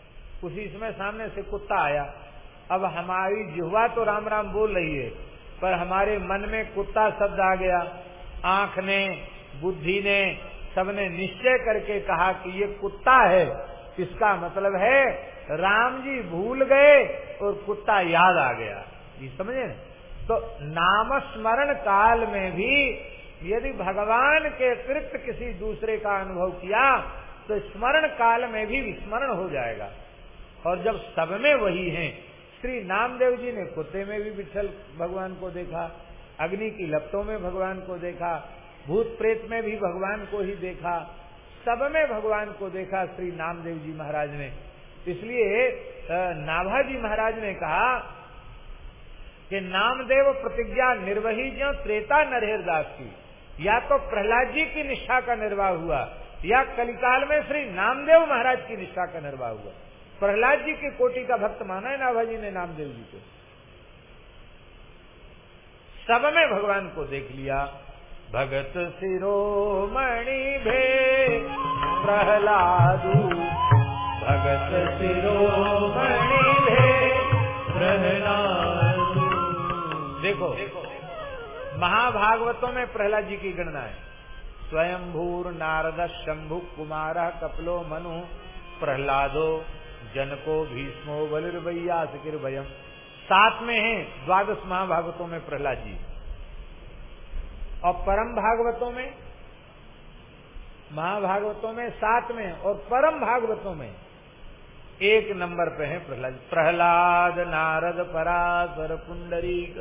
उसी समय सामने से कुत्ता आया अब हमारी जिहवा तो राम राम बोल रही है पर हमारे मन में कुत्ता शब्द आ गया आँख ने बुद्धि ने सबने निश्चय करके कहा कि ये कुत्ता है इसका मतलब है राम जी भूल गए और कुत्ता याद आ गया। जी समझे ना? तो नाम स्मरण काल में भी यदि भगवान के अतिरिक्त किसी दूसरे का अनुभव किया तो स्मरण काल में भी विस्मरण हो जाएगा। और जब सब में वही हैं, श्री नामदेव जी ने कुत्ते में भी विठल भगवान को देखा, अग्नि की लपटों में भगवान को देखा, भूत प्रेत में भी भगवान को ही देखा, सब में भगवान को देखा, श्री नामदेव जी महाराज ने। इसलिए नाभाजी महाराज ने कहा कि नामदेव प्रतिज्ञा निर्वही जो त्रेता नरहर दास की। या तो प्रहलाद जी की निष्ठा का निर्वाह हुआ, या कलिकाल में श्री नामदेव महाराज की निष्ठा का निर्वाह हुआ। प्रहलाद जी की कोटि का भक्त माना है नाभाजी ने नामदेव जी को। सब में भगवान को देख लिया। भगत शिरोमणि भे प्रहलादू भगत देखो, महाभागवतों में प्रहलाद जी की गणना है। स्वयंभूर नारद शंभु कुमार कपलो मनु प्रहलादो जनको भीष्मो बलिर्वैया सिकिर भयम सात में है द्वादश महाभागवतों में प्रहलाद जी। और परम भागवतों में, महाभागवतों में सात में और परम भागवतों में एक नंबर पे है प्रहलाद। प्रहलाद, नारद, पराशर, पुंडरीक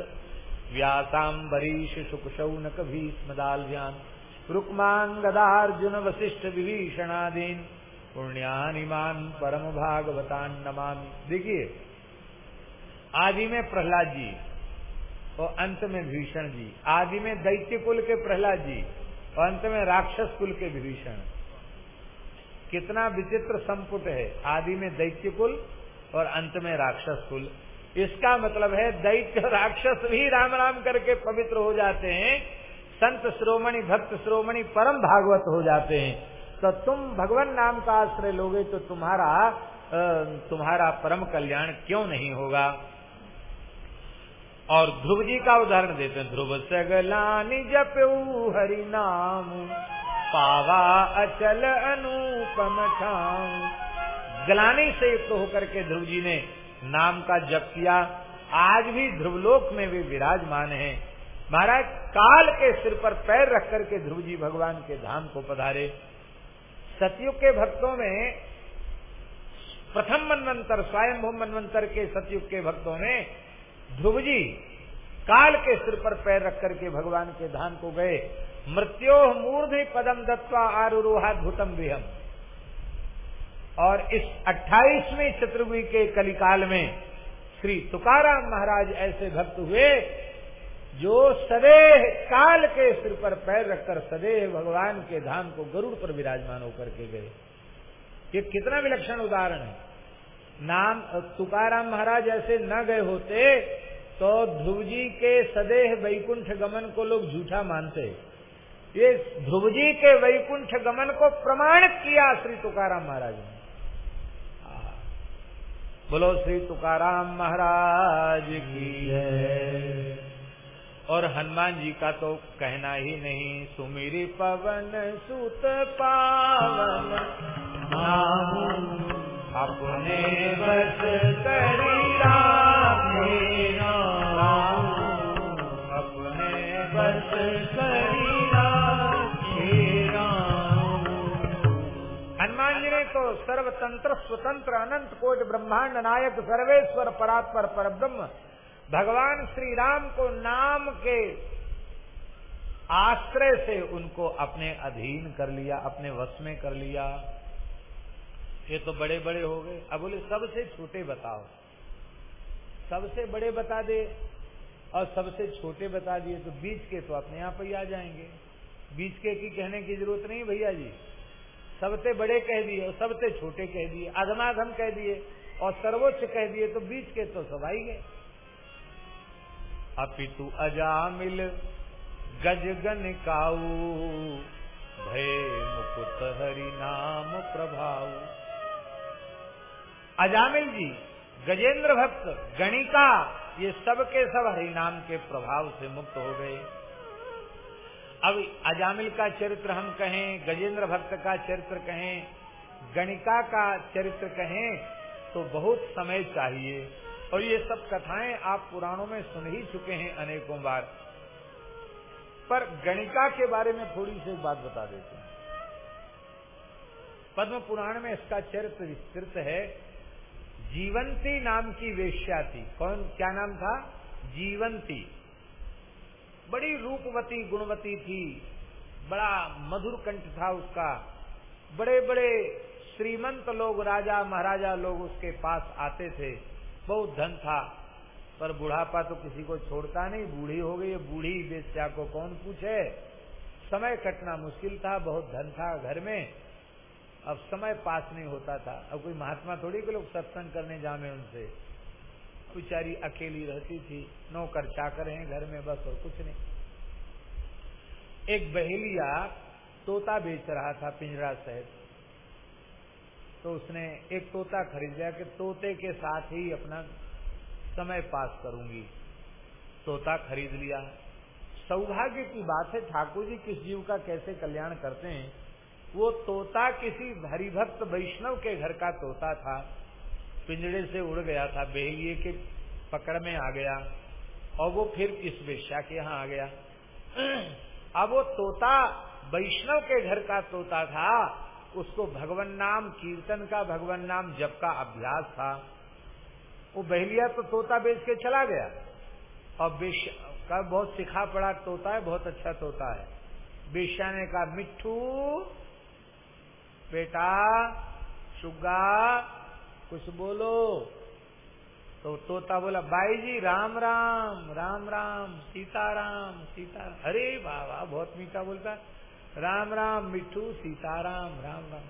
व्यासाम्बरीश सुख शौनक भीष्मदाल ज्ञान रुक्मान गदार्जुन वशिष्ठ विभीषणादीन, पुण्यानिमान परम भागवतान नमामि। देखिए, आदि में प्रहलाद जी और अंत में भीषण जी, आदि में दैत्य कुल के प्रहलाद जी और अंत में राक्षस कुल के विभीषण कितना विचित्र संपुट है। आदि में दैत्य कुल और अंत में राक्षस कुल इसका मतलब है, दैत्य राक्षस भी राम राम करके पवित्र हो जाते हैं, संत श्रोमणि, भक्त श्रोमणि परम भागवत हो जाते हैं। तो तुम भगवान नाम का आश्रय लोगे तो तुम्हारा तुम्हारा परम कल्याण क्यों नहीं होगा? और ध्रुव जी का उदाहरण देते हैं। ध्रुव सगलानी जप हरि नाम। पावा अचल अनुपम गलानी से युक्त होकर के ध्रुव जी ने नाम का जप किया। आज भी ध्रुवलोक में वे विराजमान हैं। महाराज, काल के सिर पर पैर रख करके ध्रुव जी भगवान के धाम को पधारे। सतयुग के भक्तों में, प्रथम मनवंतर स्वयं मनवंतर के सतयुग के भक्तों में ध्रुव जी काल के सिर पर पैर रख करके भगवान के धाम को गए। मृत्यो मूर्धि पदम दत्वा आरुरोहाद्भुतम विहम। और इस 28वें चतुर्वी के कलिकाल में श्री तुकाराम महाराज ऐसे भक्त हुए, जो सदैव काल के सिर पर पैर रखकर सदैव भगवान के धाम को गरुड़ पर विराजमान होकर के गए। ये कितना विलक्षण उदाहरण है। नाम, तुकाराम महाराज ऐसे न गए होते तो ध्रुव जी के सदेह वैकुंठ गमन को लोग झूठा मानते। ये ध्रुव जी के वैकुंठ गमन को प्रमाणित किया श्री तुकाराम महाराज ने। बोलो, श्री तुकाराम महाराज की है और हनुमान जी का तो कहना ही नहीं, सुमिरी पवन, सुत पावन अपने बस करी अपने बस करी तो सर्वतंत्र, स्वतंत्र, अनंत कोट ब्रह्मांड नायक सर्वेश्वर परात्पर पर ब्रह्म भगवान श्री राम को नाम के आश्रय से उनको अपने अधीन कर लिया, अपने वश में कर लिया। ये तो बड़े बड़े हो गए। अब बोले, सबसे छोटे बताओ। सबसे बड़े बता दे और सबसे छोटे बता दिए तो बीच के तो अपने आप ही आ जाएँगे। बीच के की कहने की ज़रूरत नहीं भैया जी। सबसे बड़े कह दिए और सबसे छोटे कह दिए अधमाधम कह दिए और सर्वोच्च कह दिए तो बीच के तो सब आई गए। अपितु अजामिल गजगन काऊ, भय मुकुत हरि नाम प्रभाऊ। अजामिल जी, गजेंद्र भक्त, गणिका, ये सब के सब हरिनाम के प्रभाव से मुक्त हो गए। अब अजामिल का चरित्र हम कहें, गजेंद्र भक्त का चरित्र कहें, गणिका का चरित्र कहें तो बहुत समय चाहिए। और ये सब कथाएँ आप पुराणों में सुन ही चुके हैं अनेकों बार। पर गणिका के बारे में थोड़ी सी बात बता देते हैं। पद्म पुराण में इसका चरित्र विस्तृत है। जीवंती नाम की वेश्या थी कौन, क्या नाम था? जीवंती। बड़ी रूपवती, गुणवती थी। बड़ा मधुर कंठ था उसका। बड़े बड़े श्रीमंत लोग, राजा, महाराजा लोग उसके पास आते थे। बहुत धन था, पर बुढ़ापा तो किसी को छोड़ता नहीं। बूढ़ी हो गई बूढ़ी वेश्या को कौन पूछे? समय कटना मुश्किल था, बहुत धन था घर में। अब समय पास नहीं होता था। अब कोई महात्मा थोड़ी के लोग सत्संग करने जामे उनसे। बेचारी अकेली रहती थी नौकर चाकर हैं घर में बस और कुछ नहीं एक बहेलिया तोता बेच रहा था पिंजरा सहित तो उसने एक तोता खरीद लिया कि तोते के साथ ही अपना समय पास करूँगी तोता खरीद लिया सौभाग्य की बात है ठाकुर जी किस जीव का कैसे कल्याण करते हैं वो तोता किसी हरिभक्त वैष्णव के घर का तोता था पिंजड़े से उड़ गया था, बेहलिए के पकड़ में आ गया और वो फिर किस वेश्या के यहाँ आ गया। अब वो तोता, वैष्णव के घर का तोता था, उसको भगवान नाम, कीर्तन का भगवान नाम, जप का अभ्यास था। वो बहलिया तो तोता बेच के चला गया। और का बहुत सिखा पड़ा तोता है, बहुत अच्छा तोता है। बेश्या ने कहा मिट्टू बेटा सुगा कुछ बोलो। तो तोता बोला बाई जी राम राम राम राम, सीताराम सीताराम। अरे बाबा बहुत मीठा बोलता राम राम मिट्टू सीताराम, राम राम।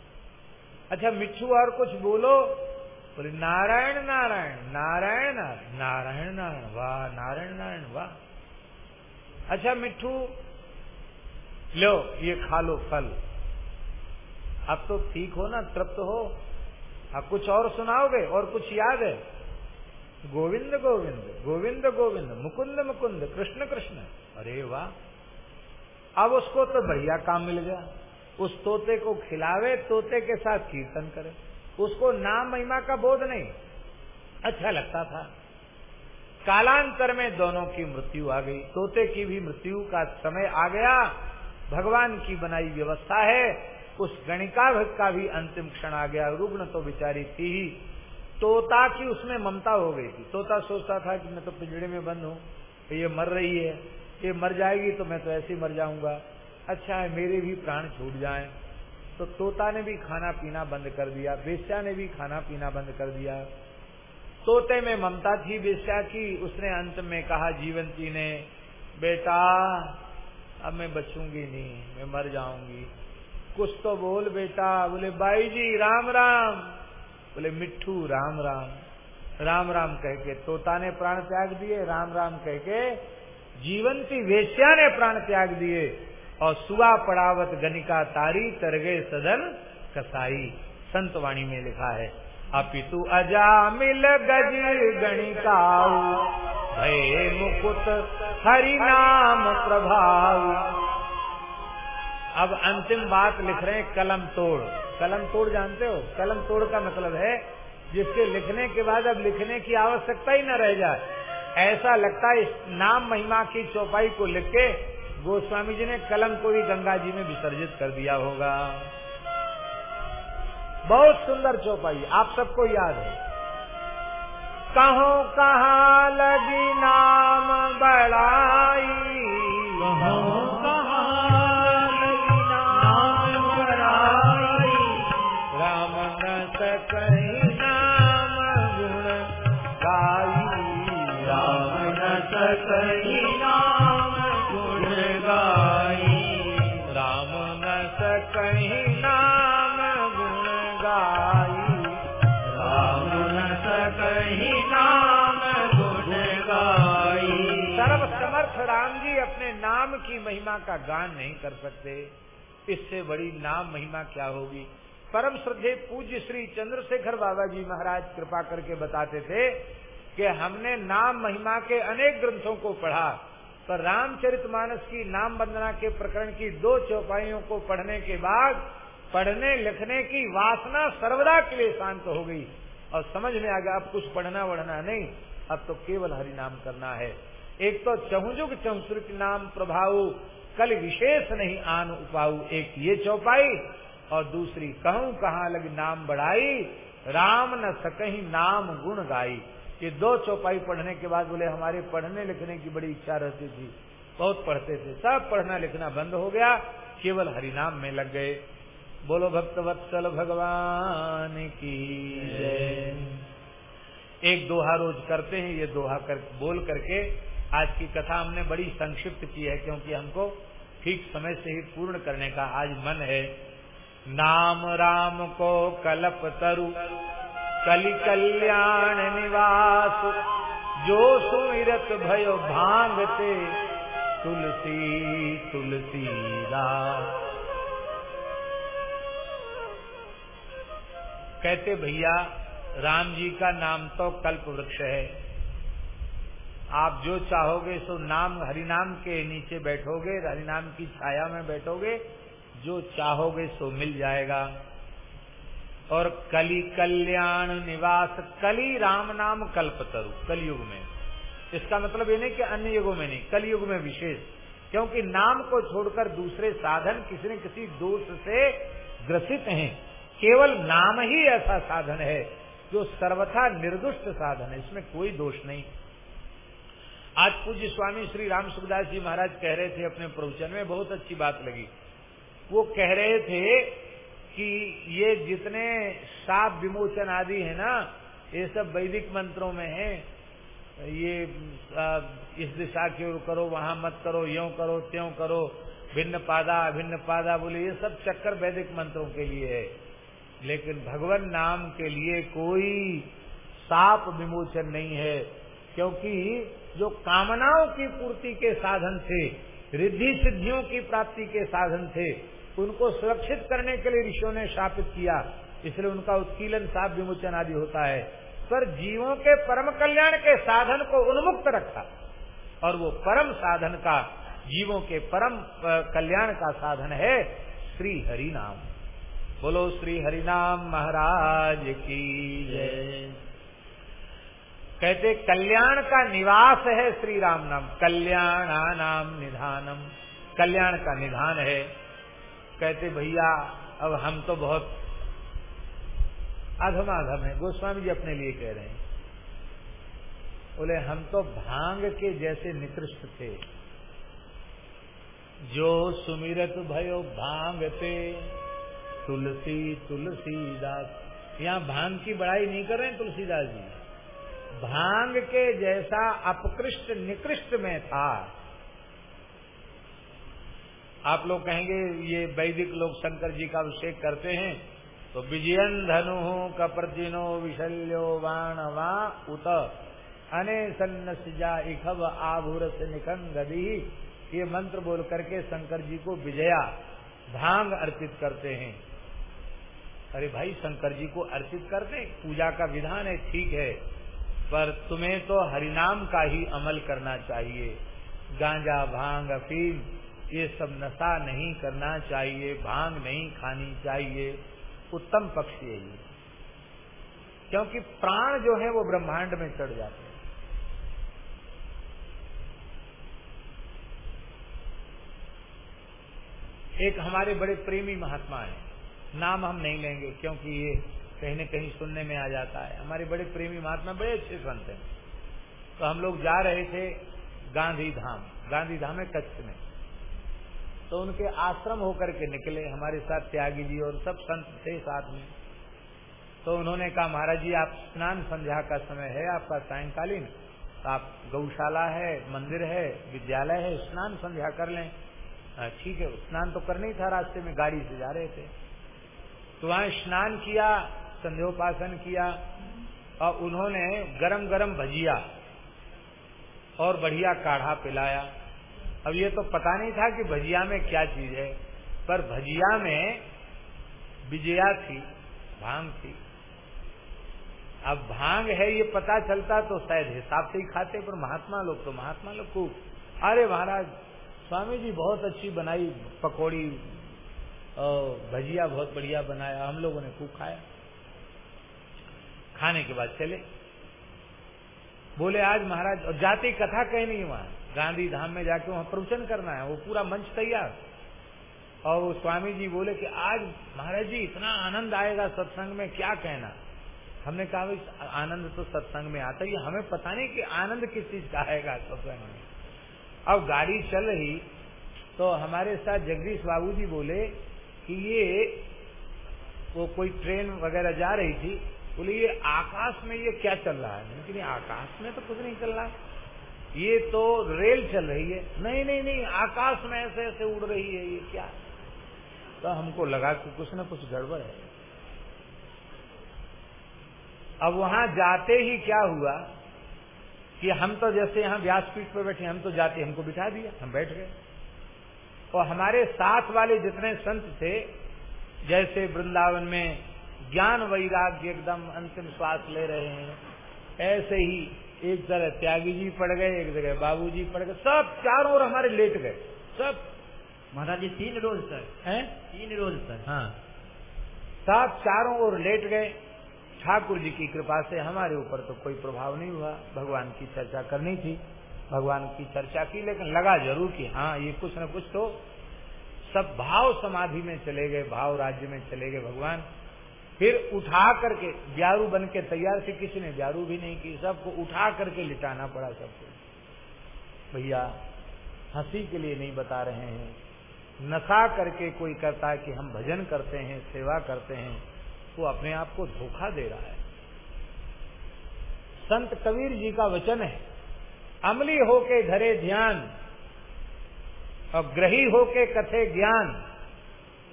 अच्छा मिट्टू और कुछ बोलो। बोले, नारायण नारायण नारायण नारायण नारायण नारायण, वाह, नारायण नारायण, वाह। अच्छा मिट्टू लो, ये खा लो फल। अब तो ठीक हो ना, तृप्त हो? अब कुछ और सुनाओगे और कुछ याद है? गोविंद गोविंद गोविंद गोविंद, मुकुंद मुकुंद, कृष्ण कृष्ण। अरे वाह। अब उसको तो बढ़िया काम मिल गया। उस तोते को खिलावे, तोते के साथ कीर्तन करे। उसको नाम महिमा का बोध नहीं। अच्छा लगता था। कालांतर में दोनों की मृत्यु आ गई। तोते की भी मृत्यु का समय आ गया। भगवान की बनाई व्यवस्था है। उस गणिका भक्त का भी अंतिम क्षण आ गया। रुग्ण तो बिचारी थी ही। तोता की उसमें ममता हो गई थी। तोता सोचता था कि मैं तो पिंजड़े में बंद हूँ तो ये मर रही है। ये मर जाएगी तो मैं तो ऐसे ही मर जाऊँगा। अच्छा है मेरे भी प्राण छूट जाएँ। तो तोता ने भी खाना पीना बंद कर दिया। बेस्या ने भी खाना पीना बंद कर दिया। तोते में ममता थी बेस्या की। उसने अंत में कहा, जीवंती ने, बेटा, अब मैं बचूँगी नहीं, मैं मर जाऊँगी। कुछ तो बोल बेटा, बोले बाई जी राम राम. बोले मिट्टू राम राम. राम राम कह के तोता ने प्राण त्याग दिए, राम राम कह के जीवंती वेश्या ने प्राण त्याग दिए, और सुआ पड़ावत गनिका तारी तरगे सदन कसाई। संतवाणी में लिखा है, अपितु अजामिल गज गणिकाऊ, भय मुकुट हरि नाम प्रभाव अब अंतिम बात लिख रहे हैं कलम तोड़। कलम तोड़ जानते हो? कलम तोड़ का मतलब है, जिसके लिखने के बाद अब लिखने की आवश्यकता ही न रह जाए। ऐसा लगता है नाम महिमा की चौपाई को लिख के गोस्वामी जी ने कलम को ही गंगा जी में विसर्जित कर दिया होगा। बहुत सुंदर चौपाई, आप सबको याद है। कहो कहा लगी नाम बड़ाई? कहाँ महिमा का गान नहीं कर सकते, इससे बड़ी नाम महिमा क्या होगी? परम श्रद्धे पूज्य श्री चंद्रशेखर बाबा जी महाराज कृपा करके बताते थे कि हमने नाम महिमा के अनेक ग्रंथों को पढ़ा, पर रामचरितमानस की नाम वंदना के प्रकरण की दो चौपाइयों को पढ़ने के बाद, पढ़ने लिखने की वासना सर्वदा के लिए शांत हो गई। और समझ में आ गया, अब कुछ पढ़ना वढ़ना नहीं, अब तो केवल हरि नाम करना है। एक तो चहुजुग चहुसुर नाम प्रभाव कल विशेष नहीं आन उपाऊ, एक ये चौपाई, और दूसरी कहूँ कहाँ लग नाम बढ़ाई, राम न सकही नाम गुण गाई। ये दो चौपाई पढ़ने के बाद बोले, हमारे पढ़ने लिखने की बड़ी इच्छा रहती थी। बहुत पढ़ते थे, सब पढ़ना लिखना बंद हो गया, केवल हरिनाम में लग गए। बोलो भक्त वत्सल भगवान की एक दोहा रोज करते हैं, ये दोहा कर, बोल करके आज की कथा हमने बड़ी संक्षिप्त की है, क्योंकि हमको ठीक समय से ही पूर्ण करने का आज मन है। नाम राम को कलप तरु, कलि कल्याण निवास, जो सुमिरत भयो भांगते तुलसी तुलसी कहते भैया, राम जी का नाम तो कल्प वृक्ष है। आप जो चाहोगे सो नाम, हरिनाम के नीचे बैठोगे, हरिनाम की छाया में बैठोगे, जो चाहोगे सो मिल जाएगा। और कली कल्याण निवास, कली राम नाम कल्पतरु कलयुग में। इसका मतलब ये नहीं कि अन्य युगों में नहीं, कलयुग में विशेष। क्योंकि नाम को छोड़कर दूसरे साधन किसी न किसी दोष से ग्रसित हैं। केवल नाम ही ऐसा साधन है, जो सर्वथा निर्दुष्ट साधन है, इसमें कोई दोष नहीं। आज पूज्य स्वामी श्री राम सुखदास जी महाराज कह रहे थे अपने प्रवचन में, बहुत अच्छी बात लगी। वो कह रहे थे कि ये जितने साप विमोचन आदि है ना, ये सब वैदिक मंत्रों में है। ये इस दिशा की ओर करो, वहाँ मत करो, यो करो, त्यों करो, भिन्न पादा, अभिन्न पादा बोले, ये सब चक्कर वैदिक मंत्रों के लिए है। लेकिन भगवान नाम के लिए कोई साप विमोचन नहीं है, क्योंकि जो कामनाओं की पूर्ति के साधन थे, रिद्धि सिद्धियों की प्राप्ति के साधन थे, उनको सुरक्षित करने के लिए ऋषियों ने शापित किया, इसलिए उनका उत्कीलन साप विमोचन आदि होता है। पर जीवों के परम कल्याण के साधन को उन्मुक्त रखा, और वो परम साधन का, जीवों के परम कल्याण का साधन है, श्री हरि नाम। बोलो, श्री हरिनाम महाराज की जय। कहते कल्याण का निवास है श्री राम नाम। कल्याणा नाम निधानम। कल्याण का निधान है। कहते भैया, अब हम तो बहुत अधमाधम है। गोस्वामी जी अपने लिए कह रहे हैं। बोले, हम तो भाँग के जैसे निकृष्ट थे। जो सुमिरत भयो भांगते, तुलसी, तुलसीदास। यहाँ भाँग की बड़ाई नहीं कर रहे हैं तुलसीदास जी? भाँग के जैसा अपकृष्ट निकृष्ट में था। आप लोग कहेंगे, ये वैदिक लोग शंकर जी का अभिषेक करते हैं तो विजयन धनु कप्रजिनो विशल्यो बाण वा उत। अने सन्नसिजा इखब आभूर निखन गदी। ये मंत्र बोल करके शंकर जी को विजया, भाँग अर्पित करते हैं। अरे भाई, शंकर जी को अर्पित करते पूजा का विधान है, ठीक है। पर तुम्हें तो हरिनाम का ही अमल करना चाहिए। गांजा, भाँग, अफीम, ये सब नशा नहीं करना चाहिए, भाँग नहीं खानी चाहिए। उत्तम पक्ष यही क्योंकि प्राण जो है वो ब्रह्मांड में चढ़ जाते हैं। एक हमारे बड़े प्रेमी महात्मा है। नाम हम नहीं लेंगे क्योंकि ये कहीं न कहीं सुनने में आ जाता है। हमारे बड़े प्रेमी महात्मा बड़े अच्छे संत हैं। तो हम लोग जा रहे थे गांधी धाम। गांधी धाम है कच्छ में। तो उनके आश्रम होकर के निकले, हमारे साथ त्यागी जी और सब संत थे साथ में। तो उन्होंने कहा, महाराज जी, आप स्नान संध्या का समय है, आपका सायंकालीन। तो आप गौशाला है, मंदिर है, विद्यालय है, स्नान संध्या कर लें। ठीक है, स्नान तो करना ही था, रास्ते में गाड़ी से जा रहे थे। तो वहाँ स्नान किया संध्योपासन किया और उन्होंने गरम गरम भजिया और बढ़िया काढ़ा पिलाया। अब ये तो पता नहीं था कि भजिया में क्या चीज़ है, पर भजिया में विजया थी, भाँग थी। अब भाँग है ये पता चलता तो शायद हिसाब से ही खाते, पर महात्मा लोग तो महात्मा लोग को अरे महाराज स्वामी जी बहुत अच्छी बनाई, पकौड़ी भजिया बहुत बढ़िया बनाया, हम लोगों ने खूब खाया। खाने के बाद चले। बोले, आज महाराज, और जाति कथा कहीं नहीं वहाँ गांधी धाम में जाके वहाँ प्रवचन करना है। वो पूरा मंच तैयार। और वो स्वामी जी बोले कि, आज महाराज जी, इतना आनंद आएगा सत्संग में, क्या कहना? हमने कहा भाई आनंद तो सत्संग में आता है। हमें पता नहीं कि आनंद किस चीज़ का आएगा सत्संग में। अब गाड़ी चल रही तो हमारे साथ जगदीश बाबू जी बोले कि, ये वो कोई ट्रेन वगैरह जा रही थी बोले, ये आकाश में ये क्या चल रहा है? लेकिन आकाश में तो कुछ नहीं चल रहा है। ये तो रेल चल रही है। नहीं नहीं नहीं, आकाश में ऐसे ऐसे उड़ रही है, ये क्या? तो हमको लगा कि कुछ न कुछ गड़बड़ है। अब वहाँ जाते ही क्या हुआ कि हम तो जैसे यहाँ व्यासपीठ पर बैठे, हम तो जाते, हमको बिठा दिया, हम बैठ गए। और हमारे साथ वाले जितने संत थे, जैसे वृंदावन में ज्ञान वैराग्य एकदम अंतिम श्वास ले रहे हैं। ऐसे ही एक तरह त्यागी जी पड़ गए एक जगह बाबू जी पड़ गए सब चारों ओर हमारे लेट गए। सब। महाराज जी तीन रोज सर। हैं? तीन रोज सर। हाँ। सब चारों ओर लेट गए। ठाकुर जी की कृपा से हमारे ऊपर तो कोई प्रभाव नहीं हुआ। भगवान की चर्चा करनी थी। भगवान की चर्चा की लेकिन लगा ज़रूर कि हाँ ये कुछ न कुछ तो सब भाव समाधि में चले गए भाव राज्य में चले गए भगवान। फिर उठा करके, ब्यारू बन के तैयार थे, किसी ने ब्यारू भी नहीं की, सबको उठा करके लिटाना पड़ा सबको। भैया, हँसी के लिए नहीं बता रहे हैं। नशा करके कोई करता है कि हम भजन करते हैं, सेवा करते हैं, वो अपने आप को धोखा दे रहा है। संत कबीर जी का वचन है, अमली होके धरे ध्यान और ग्रही होके कथे ज्ञान,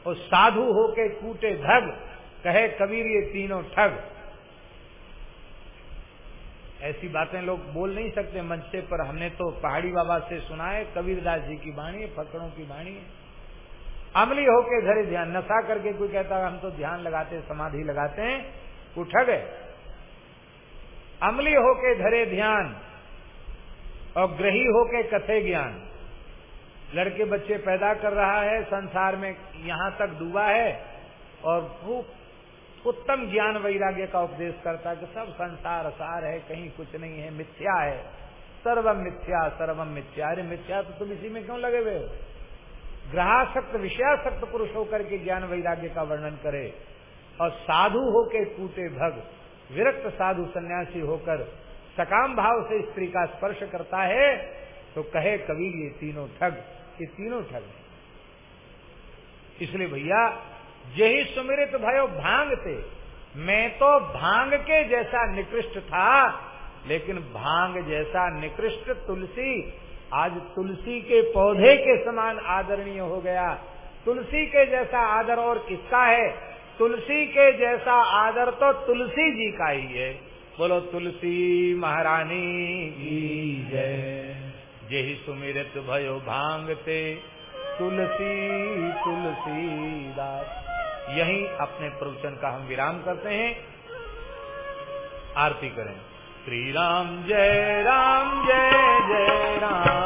और साधु होके कूटे धग। कहे कबीर ये तीनों ठग। ऐसी बातें लोग बोल नहीं सकते, मंचे पर हमने तो पहाड़ी बाबा से सुना है, कबीरदास जी की बाणी फकड़ों की बाणी अमली होके घरे ध्यान, नशा करके कोई कहता है, हम तो ध्यान लगाते, समाधि लगाते हैं उठ गए अमली होके धरे ध्यान, और ग्रही होके कथे ज्ञान। लड़के बच्चे पैदा कर रहा है, संसार में यहाँ तक डूबा है, और खूब उत्तम ज्ञान वैराग्य का उपदेश करता है कि सब संसार सार है, कहीं कुछ नहीं है, मिथ्या है। सर्वम मिथ्या सर्वम मिथ्या। अरे मिथ्या तो तुम इसी में क्यों लगे हुए हो? ग्रहाशक्त विषयाशक्त पुरुष होकर के ज्ञान वैराग्य का वर्णन करे और साधु होके टूटे भग, विरक्त साधु सन्यासी होकर सकाम भाव से स्त्री का स्पर्श करता है तो कहे कबीर ये तीनों ठग, ये तीनों ठग इसलिए भैया यही सुमिरित भयो भाँग थे मैं तो भाँग के जैसा निकृष्ट था, लेकिन भाँग जैसा निकृष्ट तुलसी आज तुलसी के पौधे के समान आदरणीय हो गया। तुलसी के जैसा आदर और किसका है? तुलसी के जैसा आदर तो तुलसी जी का ही है। बोलो, तुलसी महारानी जय। यही सुमिरत भयो भांगते। तुलसी, तुलसीदास। यही अपने प्रवचन का हम विराम करते हैं। आरती करें। श्री राम जय राम, जय जय राम।